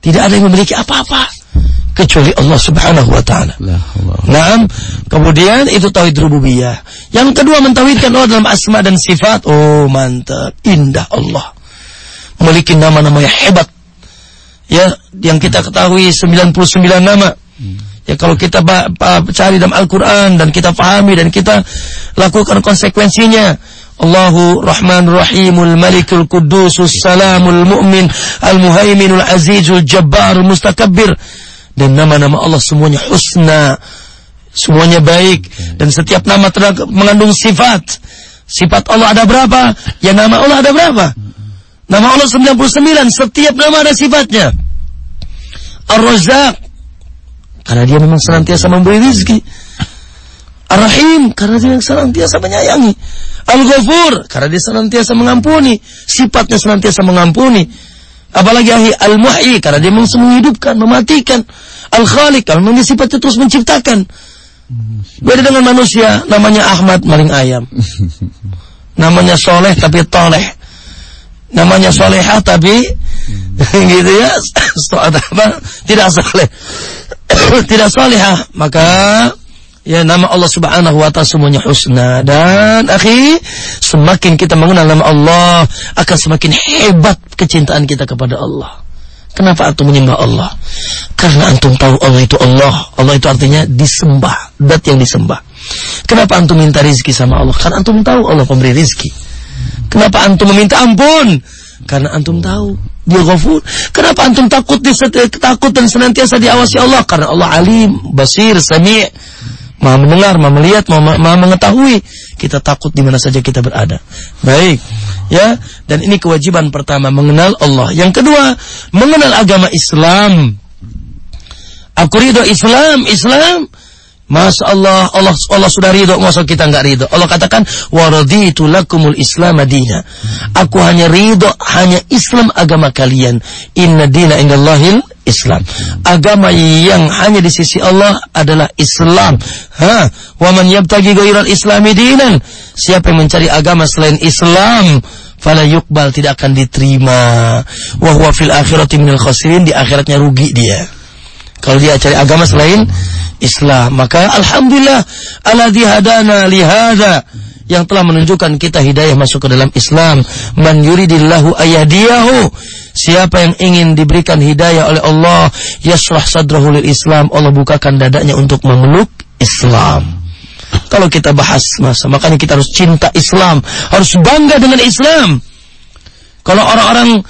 Tidak ada yang memiliki apa-apa kecuali Allah Subhanahu wa taala. Nah, kemudian itu tauhid rububiyah. Yang kedua mentauhidkan Allah dalam asma dan sifat. Oh, mantap, indah Allah. Memiliki nama-nama yang hebat. Ya, yang kita ketahui 99 nama. Ya kalau kita cari dalam Al-Qur'an dan kita pahami dan kita lakukan konsekuensinya, Allahu Rahman Rahimul Malikul Qudusus Salamul Mu'min Al-Muhaiminul Azizul Jabbarul Mustakabbir. Dan nama-nama Allah semuanya husna semuanya baik. Dan setiap nama mengandung sifat. Sifat Allah ada berapa? Ya nama Allah ada berapa? Nama Allah 99 setiap nama ada sifatnya. Ar-Razzaq karena dia memang senantiasa memberi rezeki Ar-Rahim karena dia senantiasa menyayangi. Al-Ghafur karena dia senantiasa mengampuni. Sifatnya senantiasa mengampuni. Apalagi ahli Al-Muhyi karena dia memang menghidupkan, mematikan. Al-Khaliq karena memang sifatnya terus menciptakan. Beda dengan manusia, namanya Ahmad maling ayam. Namanya soleh tapi toleh. Namanya solehah tapi gitu ya, tidak soleh. Tidak solehah, maka Ya nama Allah subhanahu wa ta'ala semuanya husna. Dan akhi Semakin kita mengenal nama Allah Akan semakin hebat kecintaan kita kepada Allah. Kenapa antum menyembah Allah? Karena antum tahu Allah itu Allah. Allah itu artinya disembah. Dat yang disembah. Kenapa antum minta rizki sama Allah? Karena antum tahu Allah pemberi rizki. Kenapa antum meminta ampun? Karena antum tahu dia ghafur. Kenapa antum takut takut dan senantiasa diawasi Allah? Karena Allah alim, basir, sami' Maha mendengar, maha melihat, maha, maha mengetahui. Kita takut di mana saja kita berada. Baik. Ya, dan ini kewajiban pertama mengenal Allah. Yang kedua, mengenal agama Islam. Aku ridho Islam, Islam Masya Allah, Allah, Allah sudah ridho, masa kita nggak ridho. Allah katakan, waraditu lakumul Islam madina. Aku hanya ridho, hanya Islam agama kalian. Inna dina indallahil Islam. Agama yang hanya di sisi Allah adalah Islam. Ha, wa man yabtagi ghairal islami dinan. Siapa yang mencari agama selain Islam, fala yuqbal tidak akan diterima. Wa huwa fil akhirati khasirin, di akhiratnya rugi dia. Kalau dia cari agama selain Islam. Maka alhamdulillah alladzi hadana lihada yang telah menunjukkan kita hidayah masuk ke dalam Islam. Man yuridillahu ayadiyahu. Siapa yang ingin diberikan hidayah oleh Allah, yasrah sadrahu lil Islam, Allah bukakan dadanya untuk memeluk Islam. Kalau kita bahas masa, makanya kita harus cinta Islam, harus bangga dengan Islam. Kalau orang-orang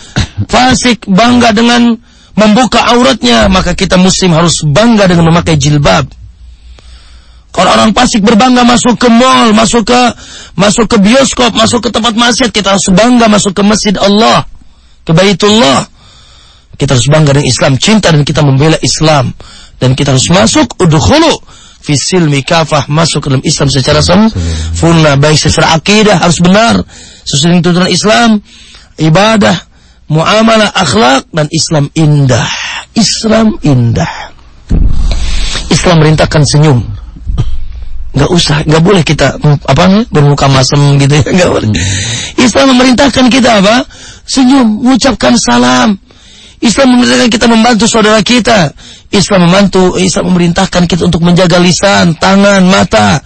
fasik bangga dengan membuka auratnya, maka kita muslim harus bangga dengan memakai jilbab. Kalau orang pasik berbangga masuk ke mall, masuk ke masuk ke bioskop, masuk ke tempat maksiat, kita harus bangga masuk ke masjid Allah, ke Baitullah. Kita harus bangga dengan Islam, cinta dan kita membela Islam dan kita harus masuk udkhulu fisilmi kafah masuk ke dalam Islam secara sempurna baik secara akidah harus benar sesuai dengan tuntunan Islam ibadah muamalah akhlak dan Islam indah. Islam indah. Islam merintahkan senyum. Nggak usah nggak boleh kita apa bermuka masem gitu ya nggak boleh. Islam memerintahkan kita apa? Senyum mengucapkan salam. Islam memerintahkan kita membantu saudara kita. Islam membantu Islam memerintahkan kita untuk menjaga lisan tangan mata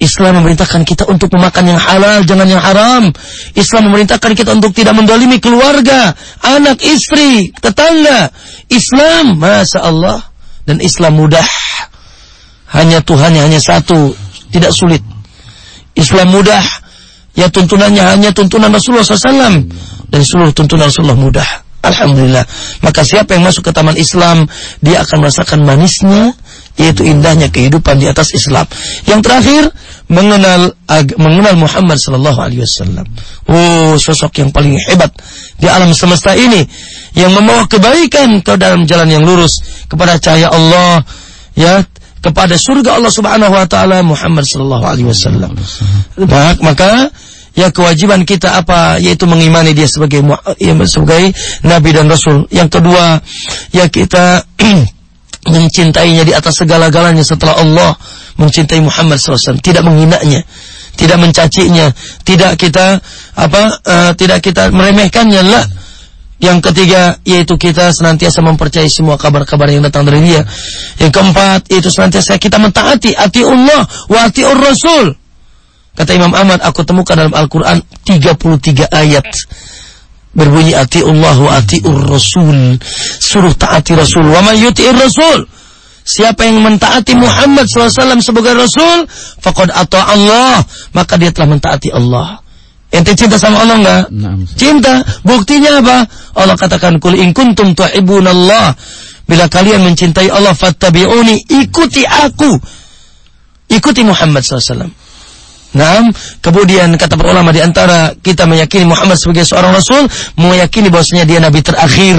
Islam memerintahkan kita untuk memakan yang halal, jangan yang haram. Islam memerintahkan kita untuk tidak mendolimi keluarga, anak, istri, tetangga. Islam, Masya Allah. Dan Islam mudah. Hanya Tuhan yang hanya satu, tidak sulit. Islam mudah. Ya tuntunannya hanya tuntunan Rasulullah SAW. Dan seluruh tuntunan Rasulullah mudah. Alhamdulillah. Maka siapa yang masuk ke taman Islam, dia akan merasakan manisnya, yaitu indahnya kehidupan di atas Islam. Yang terakhir, mengenal mengenal Muhammad sallallahu alaihi wasallam. Oh, sosok yang paling hebat di alam semesta ini yang membawa kebaikan ke dalam jalan yang lurus kepada cahaya Allah ya kepada surga Allah Subhanahu wa taala Muhammad sallallahu alaihi wasallam. Maka ya kewajiban kita apa yaitu mengimani dia sebagai ya, sebagai nabi dan rasul. Yang kedua ya kita mencintainya di atas segala-galanya setelah Allah mencintai Muhammad SAW tidak menghinanya tidak mencacinya tidak kita apa uh, tidak kita meremehkannya. Lah yang ketiga yaitu kita senantiasa mempercayai semua kabar-kabar yang datang dari dia. Yang keempat yaitu senantiasa kita mentaati ati Allah wa Rasul kata Imam Ahmad aku temukan dalam Al-Quran 33 ayat berbunyi ati Allah wa ati Rasul suruh taati Rasul wa man yuti'ir Rasul Siapa yang mentaati Muhammad SAW sebagai Rasul, faqad atau Allah, maka dia telah mentaati Allah. Ente cinta sama Allah enggak? Cinta. Buktinya apa? Allah katakan kul in kuntum Allah. Bila kalian mencintai Allah fattabi'uni, ikuti aku. Ikuti Muhammad SAW. Nah, kemudian kata para ulama di antara kita meyakini Muhammad sebagai seorang rasul, meyakini bahwasanya dia nabi terakhir.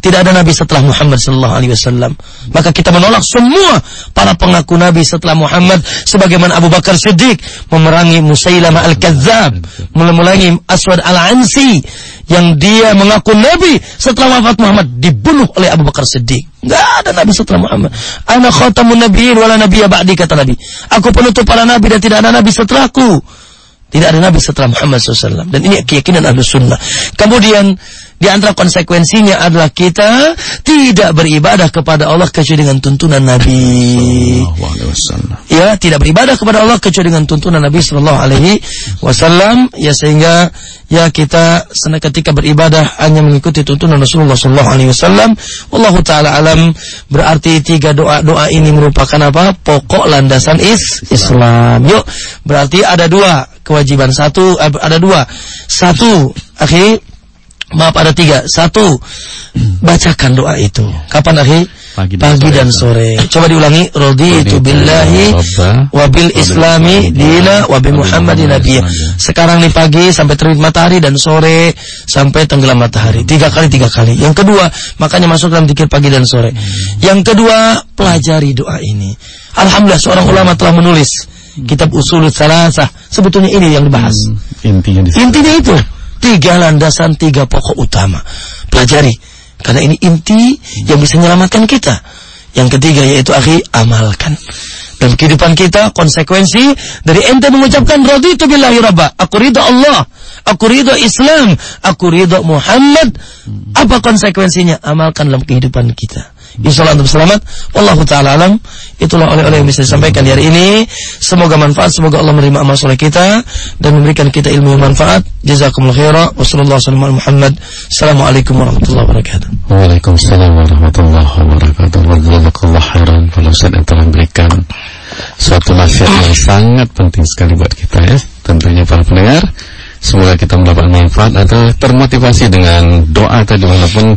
Tidak ada nabi setelah Muhammad sallallahu alaihi wasallam. Maka kita menolak semua para pengaku nabi setelah Muhammad sebagaimana Abu Bakar Siddiq memerangi Musailamah al-Kadzdzab, memerangi Aswad al-Ansi yang dia mengaku nabi setelah wafat Muhammad dibunuh oleh Abu Bakar Siddiq. Enggak ada nabi setelah Muhammad. Ana khatamun nabiyyin wala nabiyya ba'di kata Nabi. Aku penutup para nabi dan tidak ada nabi setelahku. Tidak ada nabi setelah Muhammad SAW. Dan ini keyakinan ahlu sunnah. Kemudian di antara konsekuensinya adalah kita tidak beribadah kepada Allah kecuali dengan tuntunan Nabi. Ya, tidak beribadah kepada Allah kecuali dengan tuntunan Nabi Sallallahu Alaihi Wasallam. Ya sehingga ya kita ketika beribadah hanya mengikuti tuntunan Rasulullah Sallallahu Alaihi Wasallam. Allah Taala alam berarti tiga doa doa ini merupakan apa? Pokok landasan is Islam. Yuk, berarti ada dua kewajiban satu ada dua satu akhir Maaf ada tiga. Satu, bacakan doa itu. Kapan akhi? Pagi dan, Pagi dan sore. Coba diulangi. Raditu billahi wabil islami dina wabi muhammadin nabiyya. Sekarang nih pagi sampai terbit matahari dan sore sampai tenggelam matahari. Tiga kali, tiga kali. Yang kedua, makanya masuk dalam dikir pagi dan sore. Yang kedua, pelajari doa ini. Alhamdulillah seorang ulama telah menulis kitab usul salasah. Sebetulnya ini yang dibahas. Hmm, intinya, intinya itu tiga landasan, tiga pokok utama. Pelajari. Karena ini inti yang bisa menyelamatkan kita. Yang ketiga yaitu akhi amalkan. Dan kehidupan kita konsekuensi dari ente mengucapkan raditu billahi rabba. Aku ridho Allah. Aku ridho Islam. Aku ridho Muhammad. Apa konsekuensinya? Amalkan dalam kehidupan kita. Insya Allah untuk selamat. Wallahu ta'ala alam. Itulah oleh-oleh yang bisa disampaikan di hari ini. Semoga manfaat. Semoga Allah menerima amal soleh kita. Dan memberikan kita ilmu yang manfaat. Jazakumullah khairah. Wassalamualaikum Muhammad. Assalamualaikum warahmatullahi wabarakatuh. Waalaikumsalam warahmatullahi wabarakatuh. Jazakallah khairan. Kalau saya telah memberikan suatu nasihat yang sangat penting sekali buat kita ya. Tentunya para pendengar. Semoga kita mendapat manfaat atau termotivasi dengan doa tadi walaupun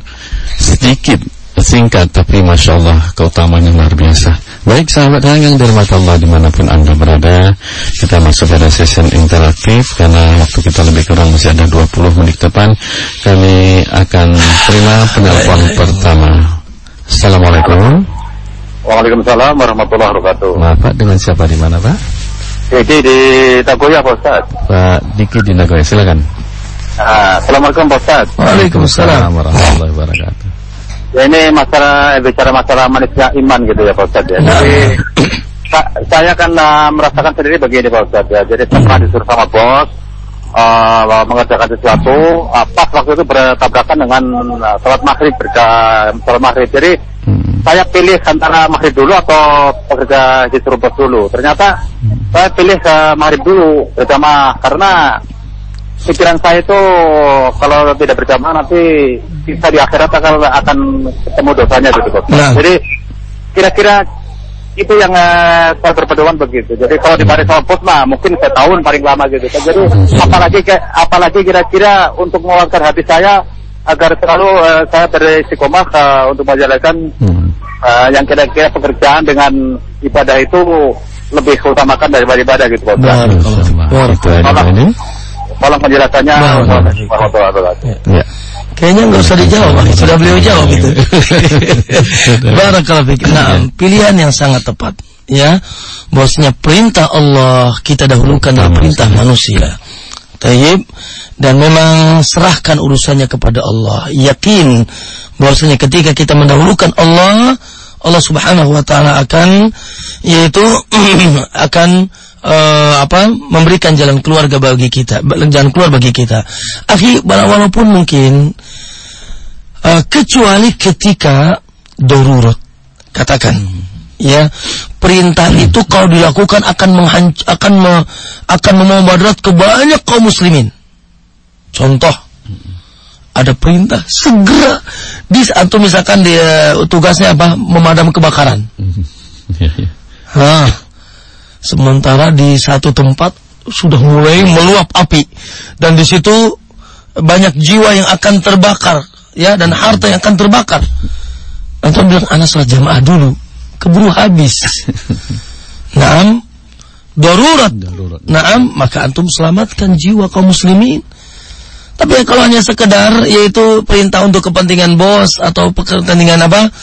sedikit singkat tapi Masya Allah keutamanya luar biasa Baik sahabat yang dirahmati Allah di mana pun anda berada Kita masuk pada sesi interaktif Karena waktu kita lebih kurang masih ada 20 menit depan Kami akan terima penelpon pertama Assalamualaikum Waalaikumsalam warahmatullahi wabarakatuh. Bapak dengan siapa di mana Pak? Diki di Nagoya Pak Ustaz. Pak Diki di Nagoya, silakan. Ah, Assalamualaikum Pak Ustaz. Waalaikumsalam warahmatullahi wabarakatuh. Ya ini masalah bicara masalah manisnya iman gitu ya Pak Ustaz ya. Jadi sa- saya kan uh, merasakan sendiri begini Pak Ustaz ya. Jadi pernah disuruh sama bos uh, mengerjakan sesuatu, uh, pas waktu itu bertabrakan dengan uh, sholat maghrib berja sholat maghrib. Jadi Hmm. saya pilih antara maghrib dulu atau pekerja disuruh bos dulu. Ternyata saya pilih ke maghrib dulu berjamaah karena pikiran saya itu kalau tidak berjamaah nanti bisa di akhirat akan akan ketemu dosanya gitu Bos. Nah. Jadi kira-kira itu yang eh, saya berpedoman begitu. Jadi kalau dibalik sama bos mah mungkin setahun paling lama gitu. Jadi apalagi ke- apalagi kira-kira untuk menguatkan hati saya agar selalu eh, saya beristiqomah eh, untuk menjalankan Hmm. eh, yang kira-kira pekerjaan dengan ibadah itu lebih utamakan daripada ibadah gitu Bos. Barakallah. Itu aja Tolong. penjelasannya. Barakallah. Warahmatullahi wabarakatuh. Ya. Kayaknya nggak usah dijawab, Bang. sudah beliau jawab itu. Barakallahu fiik. Nah, pilihan yang sangat tepat. Ya, bosnya perintah Allah kita dahulukan dari perintah manusia. Tayyib dan memang serahkan urusannya kepada Allah. Yakin bahwasanya ketika kita mendahulukan Allah, Allah Subhanahu wa taala akan yaitu akan eh, apa memberikan jalan keluarga bagi kita, jalan keluar bagi kita. Akhi, walaupun mungkin eh, kecuali ketika darurat, katakan ya perintah itu kalau dilakukan akan menghanc akan me, akan membawa ke banyak kaum muslimin. Contoh ada perintah segera di atau misalkan dia tugasnya apa memadam kebakaran. Ya, ya. Hah. Sementara di satu tempat sudah mulai meluap api dan di situ banyak jiwa yang akan terbakar ya dan harta yang akan terbakar. Antum bilang anak sholat jamaah dulu keburu habis. Naam darurat. Darurat. Naam maka antum selamatkan jiwa kaum muslimin. Tapi kalau hanya sekedar yaitu perintah untuk kepentingan bos atau kepentingan apa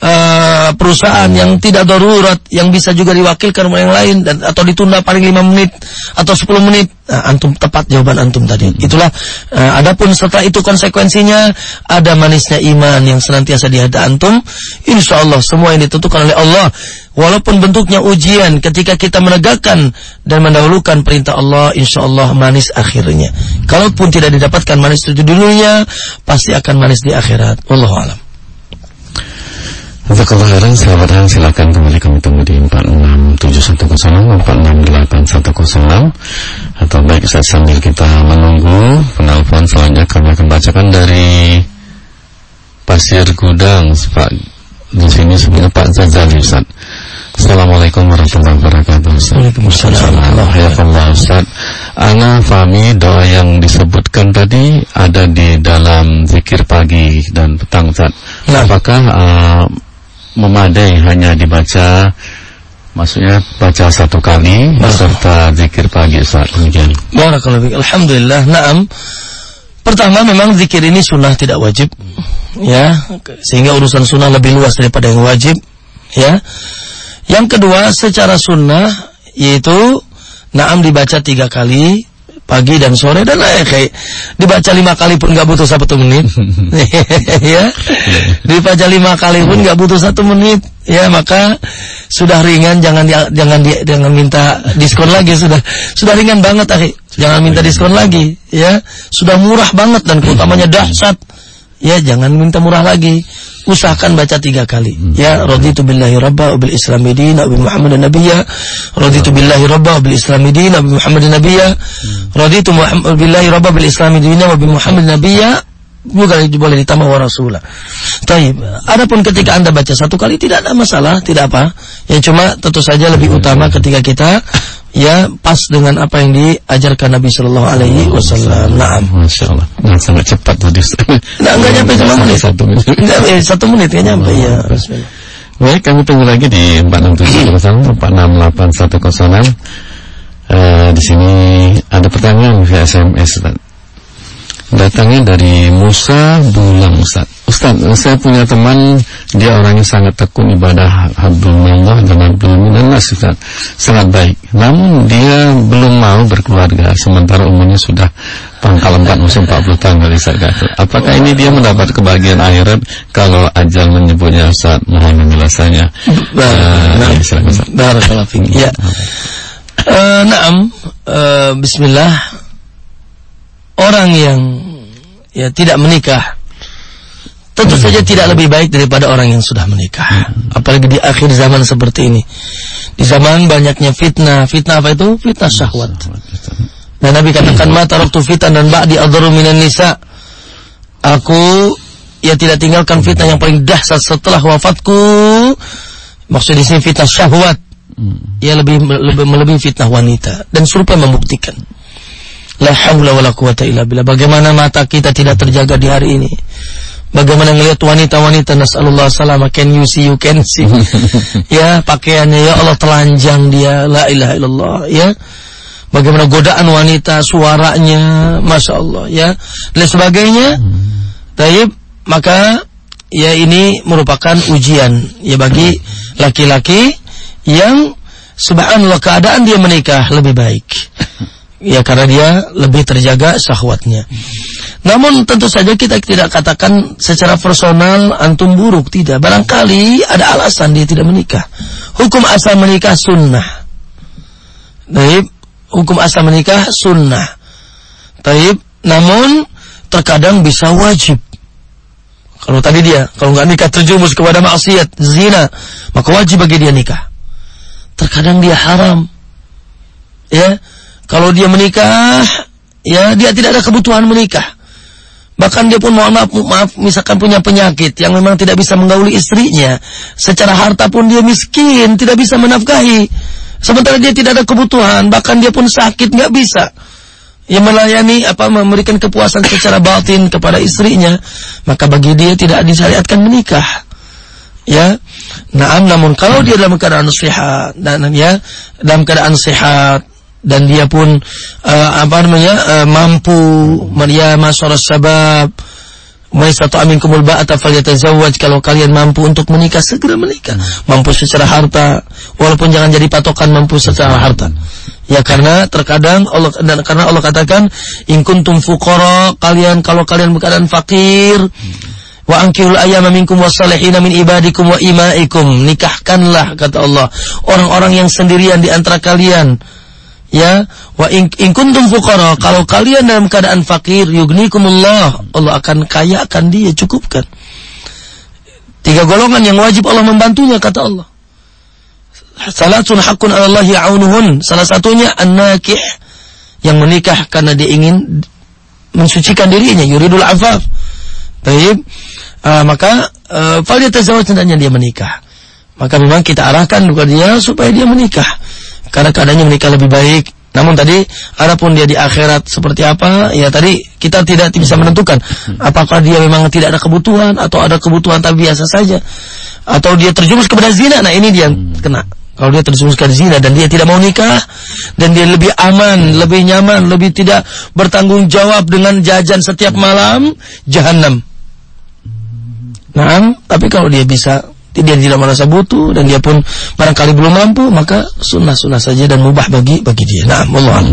eh, perusahaan yang tidak darurat yang bisa juga diwakilkan oleh yang lain dan atau ditunda paling lima menit atau 10 menit. Nah, antum tepat jawaban antum tadi. Itulah eh, adapun setelah itu konsekuensinya ada manisnya iman yang senantiasa di antum. Insya Allah semua yang ditentukan oleh Allah. Walaupun bentuknya ujian ketika kita menegakkan dan mendahulukan perintah Allah insya Allah manis akhirnya. Kalaupun tidak didapatkan manis itu di dunia pasti akan manis di akhirat. Wallahu alam Untuk khairan selamat datang silakan kembali kami tunggu di 46710 468 atau baik saat sambil kita menunggu penelpon selanjutnya kami akan bacakan dari Pasir Gudang Pak di sini sebenarnya Pak Zazali Ustaz. Assalamualaikum warahmatullahi wabarakatuh. Waalaikumsalam. Hayakallah Ustaz. Ana fahami doa yang disebutkan tadi ada di dalam zikir pagi dan petang Ustaz. Nah. Apakah uh, memadai hanya dibaca maksudnya baca satu kali beserta zikir pagi Ustaz demikian. Alhamdulillah. Naam. Pertama memang zikir ini sunnah tidak wajib. Ya, sehingga urusan sunnah lebih luas daripada yang wajib. Ya. Yang kedua secara sunnah yaitu naam dibaca tiga kali pagi dan sore dan eh, kayak dibaca lima kali pun nggak butuh satu menit. Ya. Dibaca lima kali pun nggak butuh satu menit. Ya maka sudah ringan jangan di, jangan di, jangan minta diskon lagi. Sudah sudah ringan banget akhi. Jangan minta diskon lagi. Ya. Sudah murah banget dan keutamanya dahsyat ya jangan minta murah lagi. Usahakan baca tiga kali. Ya raditu billahi rabba bil islami dina bi muhammadin nabiyya. Raditu billahi rabba bil islami dina bi muhammadin nabiyya. Raditu Muhammad billahi rabba bil islami dina bi muhammadin nabiyya. Juga boleh ditambah wa rasulah. Taib. Adapun ketika Anda baca satu kali tidak ada masalah, tidak apa. Ya cuma tentu saja lebih utama ketika kita ya pas dengan apa yang diajarkan Nabi Shallallahu alaihi wasallam. Naam. Masya Allah. Nah, sangat cepat tadi Ustaz. Enggak enggak nyampe cuma menit. Satu menit. Enggak, eh, satu menit ya nyampe ya. Baik, kami tunggu lagi di 46710 46810. Eh, di sini ada pertanyaan via SMS Ustaz. Datangnya dari Musa Bulang Ustaz. Ustaz, saya punya teman dia orangnya sangat tekun ibadah hablumillah dan hablumillah sangat baik. Namun dia belum mau berkeluarga sementara umurnya sudah pangkal empat musim 40 tahun dari. Apakah ini dia mendapat kebahagiaan akhirat kalau ajal menyebutnya saat mohon penjelasannya? Barakallahu fiik. Ya. Uh, naam, uh, bismillah. Orang yang ya tidak menikah tentu saja tidak lebih baik daripada orang yang sudah menikah. Apalagi di akhir zaman seperti ini. Di zaman banyaknya fitnah. Fitnah apa itu? Fitnah syahwat. Dan Nabi katakan mata waktu fitnah dan ba'di adharu minan nisa. Aku ya tidak tinggalkan fitnah yang paling dahsyat setelah wafatku. Maksud di sini fitnah syahwat. Ya lebih lebih melebihi fitnah wanita dan survei membuktikan. La haula wala quwata illa billah. Bagaimana mata kita tidak terjaga di hari ini? Bagaimana melihat wanita-wanita nasallallahu salama can you see you can see. ya, pakaiannya ya Allah telanjang dia, la ilaha illallah, ya. Bagaimana godaan wanita, suaranya, masya Allah, ya, dan sebagainya. Taib, maka ya ini merupakan ujian ya bagi laki-laki yang subhanallah keadaan dia menikah lebih baik. Ya karena dia lebih terjaga syahwatnya. Namun tentu saja kita tidak katakan secara personal antum buruk tidak. Barangkali ada alasan dia tidak menikah. Hukum asal menikah sunnah. Baik, hukum asal menikah sunnah. Baik, namun terkadang bisa wajib. Kalau tadi dia, kalau nggak nikah terjumus kepada maksiat, zina, maka wajib bagi dia nikah. Terkadang dia haram. Ya, kalau dia menikah, ya dia tidak ada kebutuhan menikah. Bahkan dia pun mohon maaf, maaf, misalkan punya penyakit yang memang tidak bisa menggauli istrinya. Secara harta pun dia miskin, tidak bisa menafkahi. Sementara dia tidak ada kebutuhan, bahkan dia pun sakit, nggak bisa. Yang melayani apa memberikan kepuasan secara batin kepada istrinya, maka bagi dia tidak disyariatkan menikah. Ya, nah, namun kalau dia dalam keadaan sehat dan ya dalam keadaan sehat dan dia pun uh, apa namanya uh, mampu Maria masyarakat sabab. Satu amin kumul ba'ata falyatazawwaj. Kalau kalian mampu untuk menikah segera menikah. Mampu secara harta. Walaupun jangan jadi patokan mampu secara harta. Ya karena terkadang Allah dan karena Allah katakan in kuntum fuqara kalian kalau kalian berkeadaan fakir wa ankihul ayyama minkum wasalihina min ibadikum wa imaikum. Nikahkanlah kata Allah. Orang-orang yang sendirian di antara kalian ya wa in, kuntum fuqara kalau kalian dalam keadaan fakir yugnikumullah Allah akan kaya akan dia cukupkan. Tiga golongan yang wajib Allah membantunya kata Allah. Salatun hakun Allah ya'unuhun salah satunya an-nakih yang menikah karena dia ingin mensucikan dirinya yuridul afaf. Baik uh, maka uh, fal yatazawwaj dia menikah. Maka memang kita arahkan kepada dia supaya dia menikah karena keadaannya menikah lebih baik. Namun tadi, adapun dia di akhirat seperti apa, ya tadi kita tidak bisa menentukan apakah dia memang tidak ada kebutuhan atau ada kebutuhan tapi biasa saja, atau dia terjumus kepada zina. Nah ini dia kena. Kalau dia terjumus kepada zina dan dia tidak mau nikah dan dia lebih aman, lebih nyaman, lebih tidak bertanggung jawab dengan jajan setiap malam, jahanam. Nah, tapi kalau dia bisa dia tidak merasa butuh dan dia pun barangkali belum mampu maka sunnah-sunnah saja dan mubah bagi bagi dia. Nah, Allah.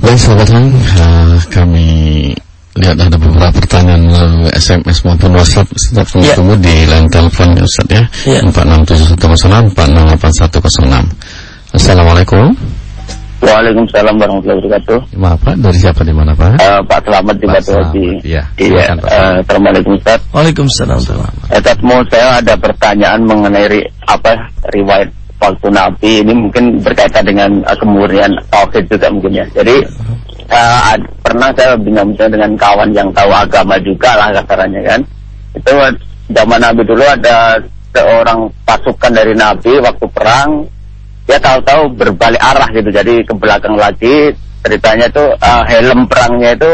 Baik sahabat uh, kami lihat ada beberapa pertanyaan melalui SMS maupun WhatsApp setiap ya. tunggu di line telepon ya Ustaz ya. ya. 467106 464106. Assalamualaikum. Waalaikumsalam warahmatullahi wabarakatuh. Maaf Pak, dari siapa di mana Pak? Uh, Pak Selamat di Batu Haji. Iya. Iya. Uh, Assalamualaikum Ustaz. Waalaikumsalam. Ustaz mau saya ada pertanyaan mengenai ri, apa riwayat waktu Nabi ini mungkin berkaitan dengan uh, kemurnian tauhid juga mungkin ya. Jadi uh, pernah saya bincang-bincang dengan kawan yang tahu agama juga lah kasarannya kan. Itu zaman Nabi dulu ada seorang pasukan dari Nabi waktu perang dia tahu-tahu berbalik arah gitu. Jadi ke belakang lagi ceritanya itu uh, helm perangnya itu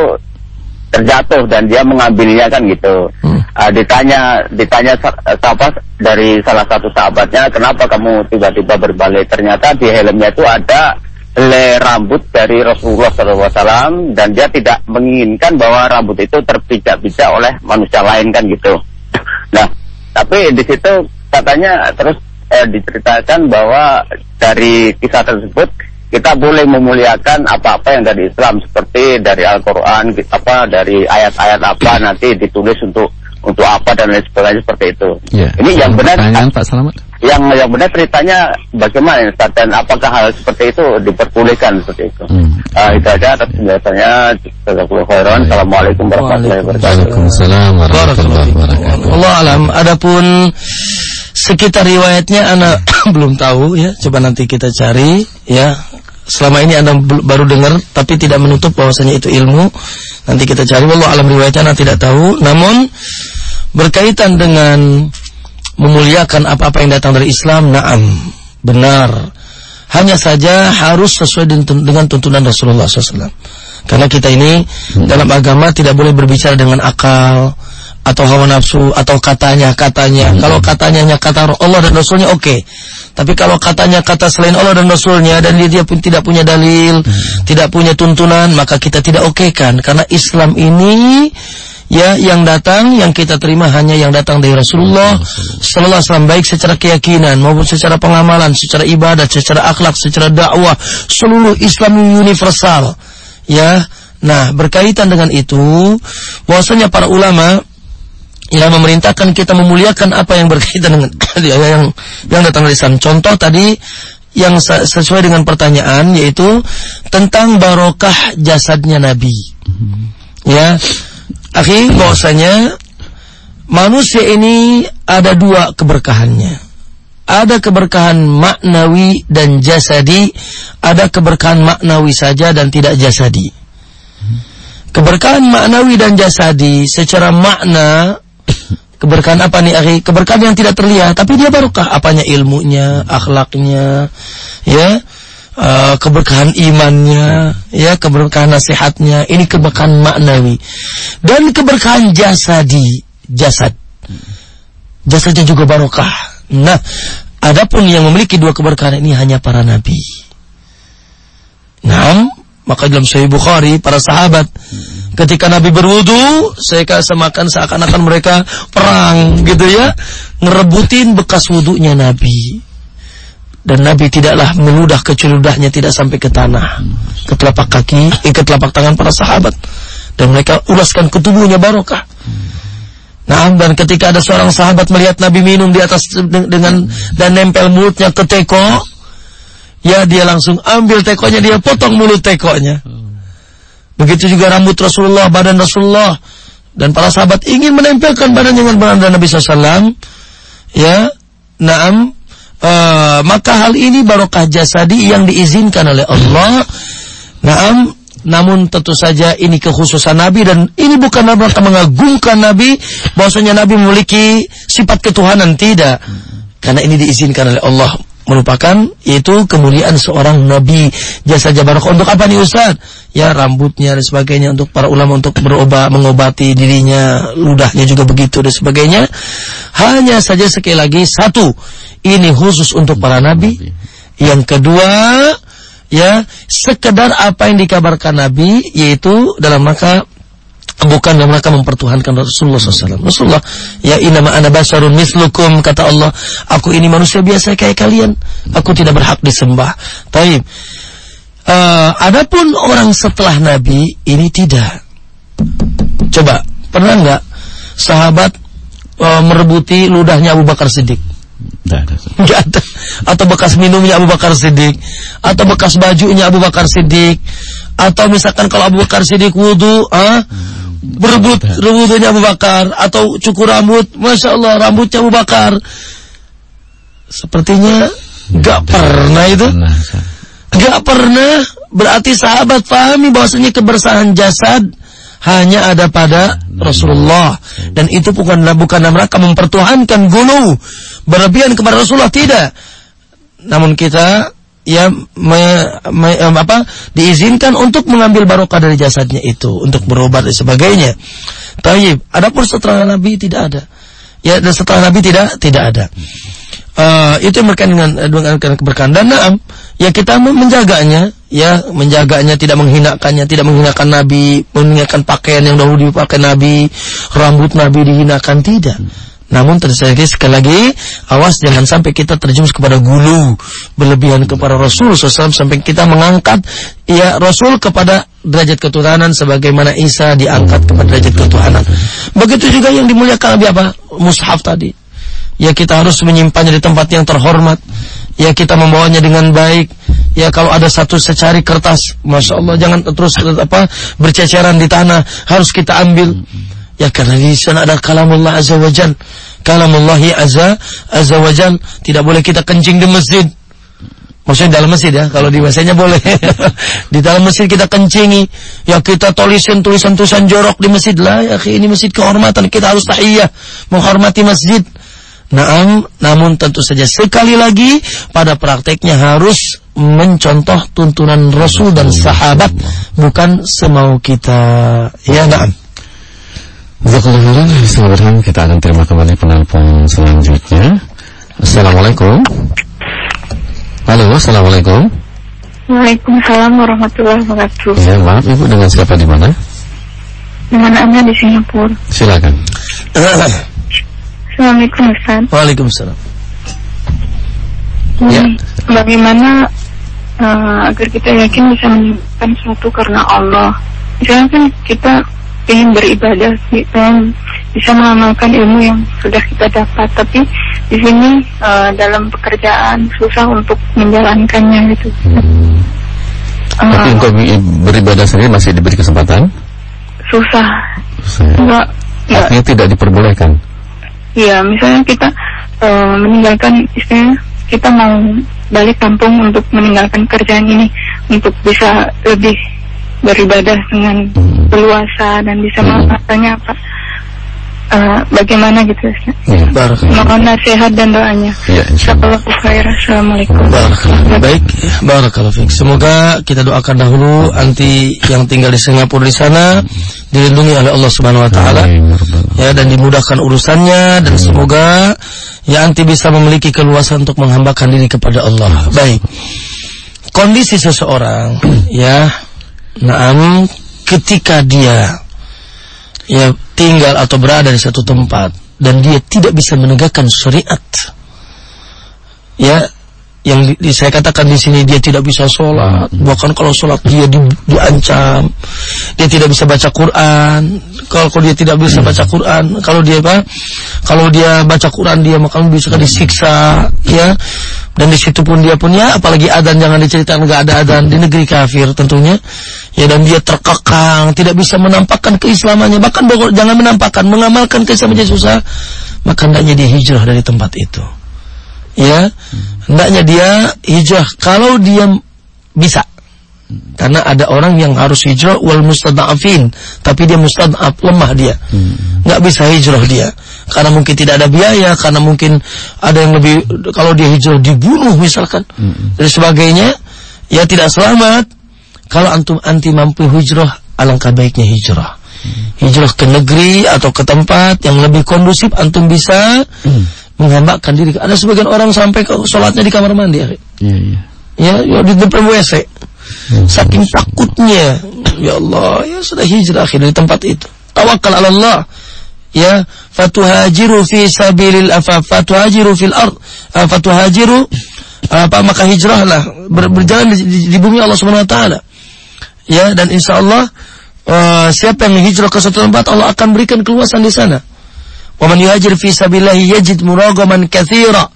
terjatuh dan dia mengambilnya kan gitu. Hmm. uh, ditanya ditanya sahabat dari salah satu sahabatnya kenapa kamu tiba-tiba berbalik? Ternyata di helmnya itu ada le rambut dari Rasulullah SAW dan dia tidak menginginkan bahwa rambut itu terpijak-pijak oleh manusia lain kan gitu. Nah tapi di situ katanya terus eh, diceritakan bahwa dari kisah tersebut kita boleh memuliakan apa-apa yang dari Islam seperti dari Al-Qur'an apa dari ayat-ayat apa nanti ditulis untuk untuk apa dan lain sebagainya seperti itu. Ya. Ini yang benar Pak Selamat. yang yang benar ceritanya bagaimana Ustaz dan apakah hal seperti itu diperbolehkan seperti itu? Hmm. Ah, itu aja atas penjelasannya. Jazakallahu khairan. Assalamualaikum warahmatullahi wabarakatuh. Waalaikumsalam warahmatullahi wabarakatuh. Allah alam. Adapun sekitar riwayatnya anak belum tahu ya. Coba nanti kita cari ya. Selama ini anda baru dengar tapi tidak menutup bahwasanya itu ilmu. Nanti kita cari. Allah alam riwayatnya anda tidak tahu. Namun berkaitan dengan memuliakan apa-apa yang datang dari Islam, naam, benar. Hanya saja harus sesuai dengan tuntunan Rasulullah SAW. Karena kita ini dalam agama tidak boleh berbicara dengan akal atau hawa nafsu atau katanya katanya. Kalau katanya hanya kata Allah dan Rasulnya oke. Tapi kalau katanya kata selain Allah dan Rasulnya dan dia, dia pun tidak punya dalil, tidak punya tuntunan, maka kita tidak oke kan? Karena Islam ini ya yang datang yang kita terima hanya yang datang dari Rasulullah sallallahu alaihi wasallam baik secara keyakinan maupun secara pengamalan, secara ibadat, secara akhlak, secara dakwah, seluruh Islam universal. Ya. Nah, berkaitan dengan itu, bahwasanya para ulama yang memerintahkan kita memuliakan apa yang berkaitan dengan yang yang datang dari Islam. Contoh tadi yang se- sesuai dengan pertanyaan yaitu tentang barokah jasadnya Nabi. Ya. Akhi, bahwasanya manusia ini ada dua keberkahannya. Ada keberkahan maknawi dan jasadi, ada keberkahan maknawi saja dan tidak jasadi. Keberkahan maknawi dan jasadi secara makna keberkahan apa nih akhi? Keberkahan yang tidak terlihat, tapi dia barokah. Apanya ilmunya, akhlaknya, ya, eh, keberkahan imannya, ya, keberkahan nasihatnya. Ini keberkahan maknawi dan keberkahan jasadi, jasad. Jasadnya juga barokah. Nah, adapun yang memiliki dua keberkahan ini hanya para nabi. Nah, maka dalam Sahih Bukhari para sahabat ketika Nabi berwudu, saya samakan seakan-akan mereka perang gitu ya, ngerebutin bekas wudunya Nabi. Dan Nabi tidaklah meludah keceludahnya tidak sampai ke tanah, ke telapak kaki, eh, ke telapak tangan para sahabat. Dan mereka ulaskan ke tubuhnya barokah. Nah, dan ketika ada seorang sahabat melihat Nabi minum di atas dengan dan nempel mulutnya ke teko, ya dia langsung ambil tekonya, dia potong mulut tekonya. Begitu juga rambut Rasulullah, badan Rasulullah. Dan para sahabat ingin menempelkan badannya dengan badan Nabi SAW. Ya, naam. eh, maka hal ini barokah jasadi yang diizinkan oleh Allah. Naam. Namun tentu saja ini kekhususan Nabi dan ini bukan rangka mengagungkan Nabi bahwasanya Nabi memiliki sifat ketuhanan tidak. Karena ini diizinkan oleh Allah merupakan yaitu kemuliaan seorang nabi jasa jabarok untuk apa nih Ustaz? Ya rambutnya dan sebagainya untuk para ulama untuk berobat mengobati dirinya, ludahnya juga begitu dan sebagainya. Hanya saja sekali lagi satu, ini khusus untuk para nabi. Yang kedua, ya sekedar apa yang dikabarkan nabi yaitu dalam rangka bukan dalam rangka mempertuhankan Rasulullah SAW. Rasulullah, ya inama ana basarun mislukum kata Allah, aku ini manusia biasa kayak kalian, aku tidak berhak disembah. Taib. Eh, adapun orang setelah Nabi ini tidak. Coba pernah nggak sahabat eh, merebuti ludahnya Abu Bakar Siddiq? Tidak ada. Atau bekas minumnya Abu Bakar Siddiq, atau bekas bajunya Abu Bakar Siddiq, atau misalkan kalau Abu Bakar Siddiq wudhu, ah, berebut wudhunya Abu Bakar, atau cukur rambut, masya Allah rambutnya Abu Bakar. Sepertinya nggak pernah itu, Pernah, Ustaz. nggak pernah. Berarti sahabat pahami bahwasanya kebersihan jasad hanya ada pada Rasulullah. Dan itu bukan bukan rangka mempertuhankan gulu. Berlebihan kepada Rasulullah tidak. Namun kita ya me- me- apa diizinkan untuk mengambil barokah dari jasadnya itu untuk berobat dan sebagainya. Taib. Adapun setelah Nabi tidak ada. Ya dan setelah Nabi tidak tidak ada. Eh, itu yang berkaitan dengan dengan dengan keberkahan dan naam ya kita men- menjaganya ya menjaganya tidak menghinakannya tidak menghinakan Nabi menghinakan pakaian yang dahulu dipakai Nabi rambut Nabi dihinakan tidak Namun terjadi sekali lagi, awas jangan sampai kita terjerumus kepada gulu berlebihan kepada Rasul SAW sampai kita mengangkat ya Rasul kepada derajat ketuhanan sebagaimana Isa diangkat kepada derajat ketuhanan. Begitu juga yang dimuliakan Nabi apa? Mushaf tadi. Ya kita harus menyimpannya di tempat yang terhormat. Ya kita membawanya dengan baik. Ya kalau ada satu secari kertas, masya Allah jangan terus apa berceceran di tanah, harus kita ambil. Ya karena di sana ada kalamullah azza wajal. Kalamullah azza azza wajal. Tidak boleh kita kencing di masjid. Maksudnya dalam masjid ya, kalau di masjidnya boleh. di dalam masjid kita kencingi. Ya kita tulisin tulisan-tulisan jorok di masjid lah. Ya ini masjid kehormatan, kita harus tahiyah. Menghormati masjid. Naam, namun tentu saja sekali lagi pada prakteknya harus mencontoh tuntunan Rasul dan sahabat bukan semau kita. Ya, naam. Jazakallah. Bismillahirrahmanirrahim. Kita akan terima kembali penelpon selanjutnya. Assalamualaikum. Halo, Assalamualaikum. Waalaikumsalam warahmatullahi wabarakatuh. Ya, maaf Ibu dengan siapa di mana? Dengan Anda di Singapura. Silakan. Assalamualaikum Ustaz. Waalaikumsalam. Ya. Bagaimana uh, agar kita yakin bisa menyembuhkan sesuatu karena Allah? Misalnya kan kita ingin beribadah, dan bisa mengamalkan ilmu yang sudah kita dapat, tapi di sini uh, dalam pekerjaan susah untuk menjalankannya gitu. Hmm. Uh, Tapi engkau bi- beribadah sendiri masih diberi kesempatan? susah. Saya. Enggak, enggak Artinya tidak diperbolehkan. Iya, misalnya kita eh, meninggalkan istilahnya kita mau balik kampung untuk meninggalkan kerjaan ini untuk bisa lebih beribadah dengan leluasa dan bisa Hmm. melaksanakannya apa eh, bagaimana gitu. Ya. Barakallah. Mohon nasihat dan doanya. Ya. Assalamualaikum. Barakallah. Baik, barakallah fiik. Semoga kita doakan dahulu anti yang tinggal di Singapura di sana dilindungi oleh Allah Subhanahu wa taala. Ya. Ya dan dimudahkan urusannya dan semoga ya anti bisa memiliki keluasan untuk menghambakan diri kepada Allah. Baik. Kondisi seseorang ya naam ketika dia ya tinggal atau berada di satu tempat dan dia tidak bisa menegakkan syariat ya yang di, di- saya katakan di sini dia tidak bisa sholat. Bahkan kalau sholat dia di, diancam. Dia tidak bisa baca Quran. Kalau, kalau dia tidak bisa baca Quran kalau dia apa? Kalau dia baca Quran dia maka bisa disiksa ya. Dan di situ pun dia pun ya apalagi adan jangan diceritakan nggak ada adan di negeri kafir tentunya. Ya dan dia terkekang tidak bisa menampakkan keislamannya. Bahkan jangan menampakkan mengamalkan keislamannya susah. Maka hendaknya dia hijrah dari tempat itu ya hendaknya dia hijrah kalau dia bisa. Karena ada orang yang harus hijrah wal mustadafin tapi dia mustadaf lemah dia. Nggak bisa hijrah dia. Karena mungkin tidak ada biaya karena mungkin ada yang lebih kalau dia hijrah dibunuh misalkan. Dan sebagainya ya tidak selamat. Kalau antum anti mampu hijrah alangkah baiknya hijrah. Hijrah ke negeri atau ke tempat yang lebih kondusif antum bisa menghambakan diri. Ada sebagian orang sampai ke sholatnya di kamar mandi ya, Iya, iya. ya, ya di depan WC saking takutnya. Ya Allah ya sudah hijrah akhirnya di tempat itu. Tawakal ala Allah. Ya fatuhajiru fi sabilil afa fatuhajiru fil ard. Ah, fatuhajiru apa maka hijrahlah. Ber, berjalan di, di, di bumi Allah Subhanahu wa taala. Ya dan insya Allah eh, siapa yang hijrah ke suatu tempat Allah akan berikan keluasan di sana wa man yuhajir fi sabilillah yajid muragaman katsira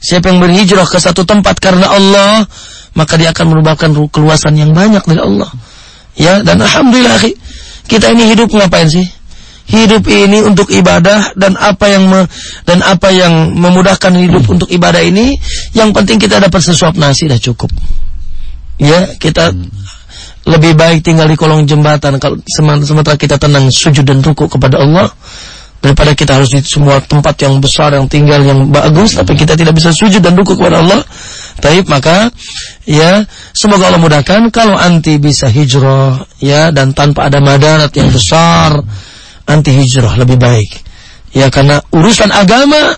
siapa yang berhijrah ke satu tempat karena Allah maka dia akan merupakan ru- keluasan yang banyak dari Allah. Ya dan alhamdulillah kita ini hidup ngapain sih? Hidup ini untuk ibadah dan apa yang me- dan apa yang memudahkan hidup untuk ibadah ini yang penting kita dapat sesuap nasi dah cukup. Ya kita lebih baik tinggal di kolong jembatan kalau semen- sementara kita tenang sujud dan ruku kepada Allah daripada kita harus di semua tempat yang besar yang tinggal yang bagus tapi kita tidak bisa sujud dan ruku kepada Allah Taib maka ya semoga Allah mudahkan kalau anti bisa hijrah ya dan tanpa ada madarat yang besar anti hijrah lebih baik. Ya karena urusan agama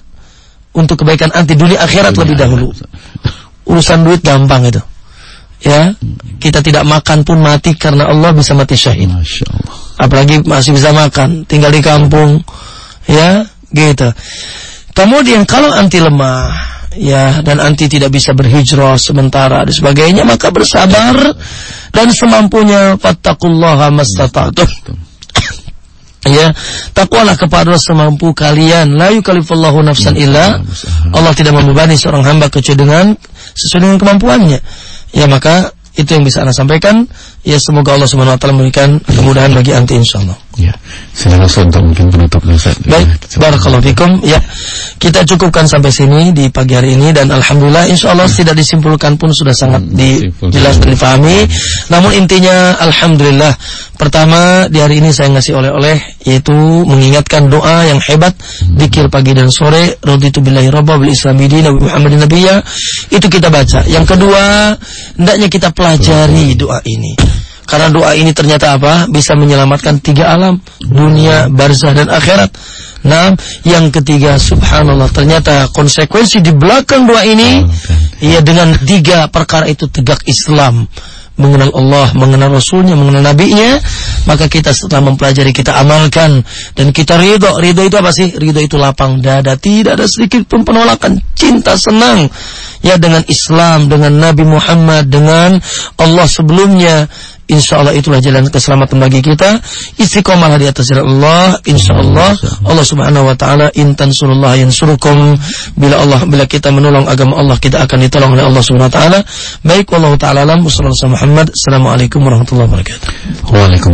untuk kebaikan anti dunia akhirat lebih dahulu. Urusan duit gampang itu. Ya kita tidak makan pun mati karena Allah bisa mati syahid. Apalagi masih bisa makan tinggal di kampung ya Gitu. Kemudian kalau anti lemah, ya dan anti tidak bisa berhijrah sementara dan sebagainya, maka bersabar dan semampunya fattaqullaha mastata'tum. ya, takwalah kepada semampu kalian. La yukallifullahu nafsan illa Allah tidak membebani seorang hamba kecuali dengan sesuai dengan kemampuannya. Ya maka itu yang bisa Anda sampaikan. Ya semoga Allah Subhanahu wa taala memberikan kemudahan bagi anti insyaallah. Ya. Silakan untuk mungkin penutup Ustaz. Baik, ya, barakallahu fikum. Ya. Kita cukupkan sampai sini di pagi hari ini dan alhamdulillah insyaallah hmm. tidak disimpulkan pun sudah sangat hmm, di, jelas dan dipahami. Namun intinya alhamdulillah pertama di hari ini saya ngasih oleh-oleh yaitu mengingatkan doa yang hebat dikir pagi dan sore raditu billahi rabba bil islami dina Muhammadin nabiyya itu kita baca. Yang kedua, hendaknya kita pelajari doa ini. Karena doa ini ternyata apa? Bisa menyelamatkan tiga alam, dunia, barzah dan akhirat. Nah, yang ketiga subhanallah ternyata konsekuensi di belakang doa ini ya dengan tiga perkara itu tegak Islam mengenal Allah, mengenal Rasulnya, mengenal Nabi-Nya, maka kita setelah mempelajari kita amalkan dan kita ridho. Ridho itu apa sih? Ridho itu lapang dada, tidak ada sedikit pun penolakan, cinta senang ya dengan Islam, dengan Nabi Muhammad, dengan Allah sebelumnya Insya Allah itulah jalan keselamatan bagi kita. Istiqomahlah di atas jalan Allah. Insya Allah Allah Subhanahu Wa Taala intan surullah yang surukum. Bila Allah bila kita menolong agama Allah kita akan ditolong oleh Allah Subhanahu Wa Taala. Baik Allah Taala alam. Wassalamualaikum warahmatullahi wabarakatuh. Waalaikumsalam.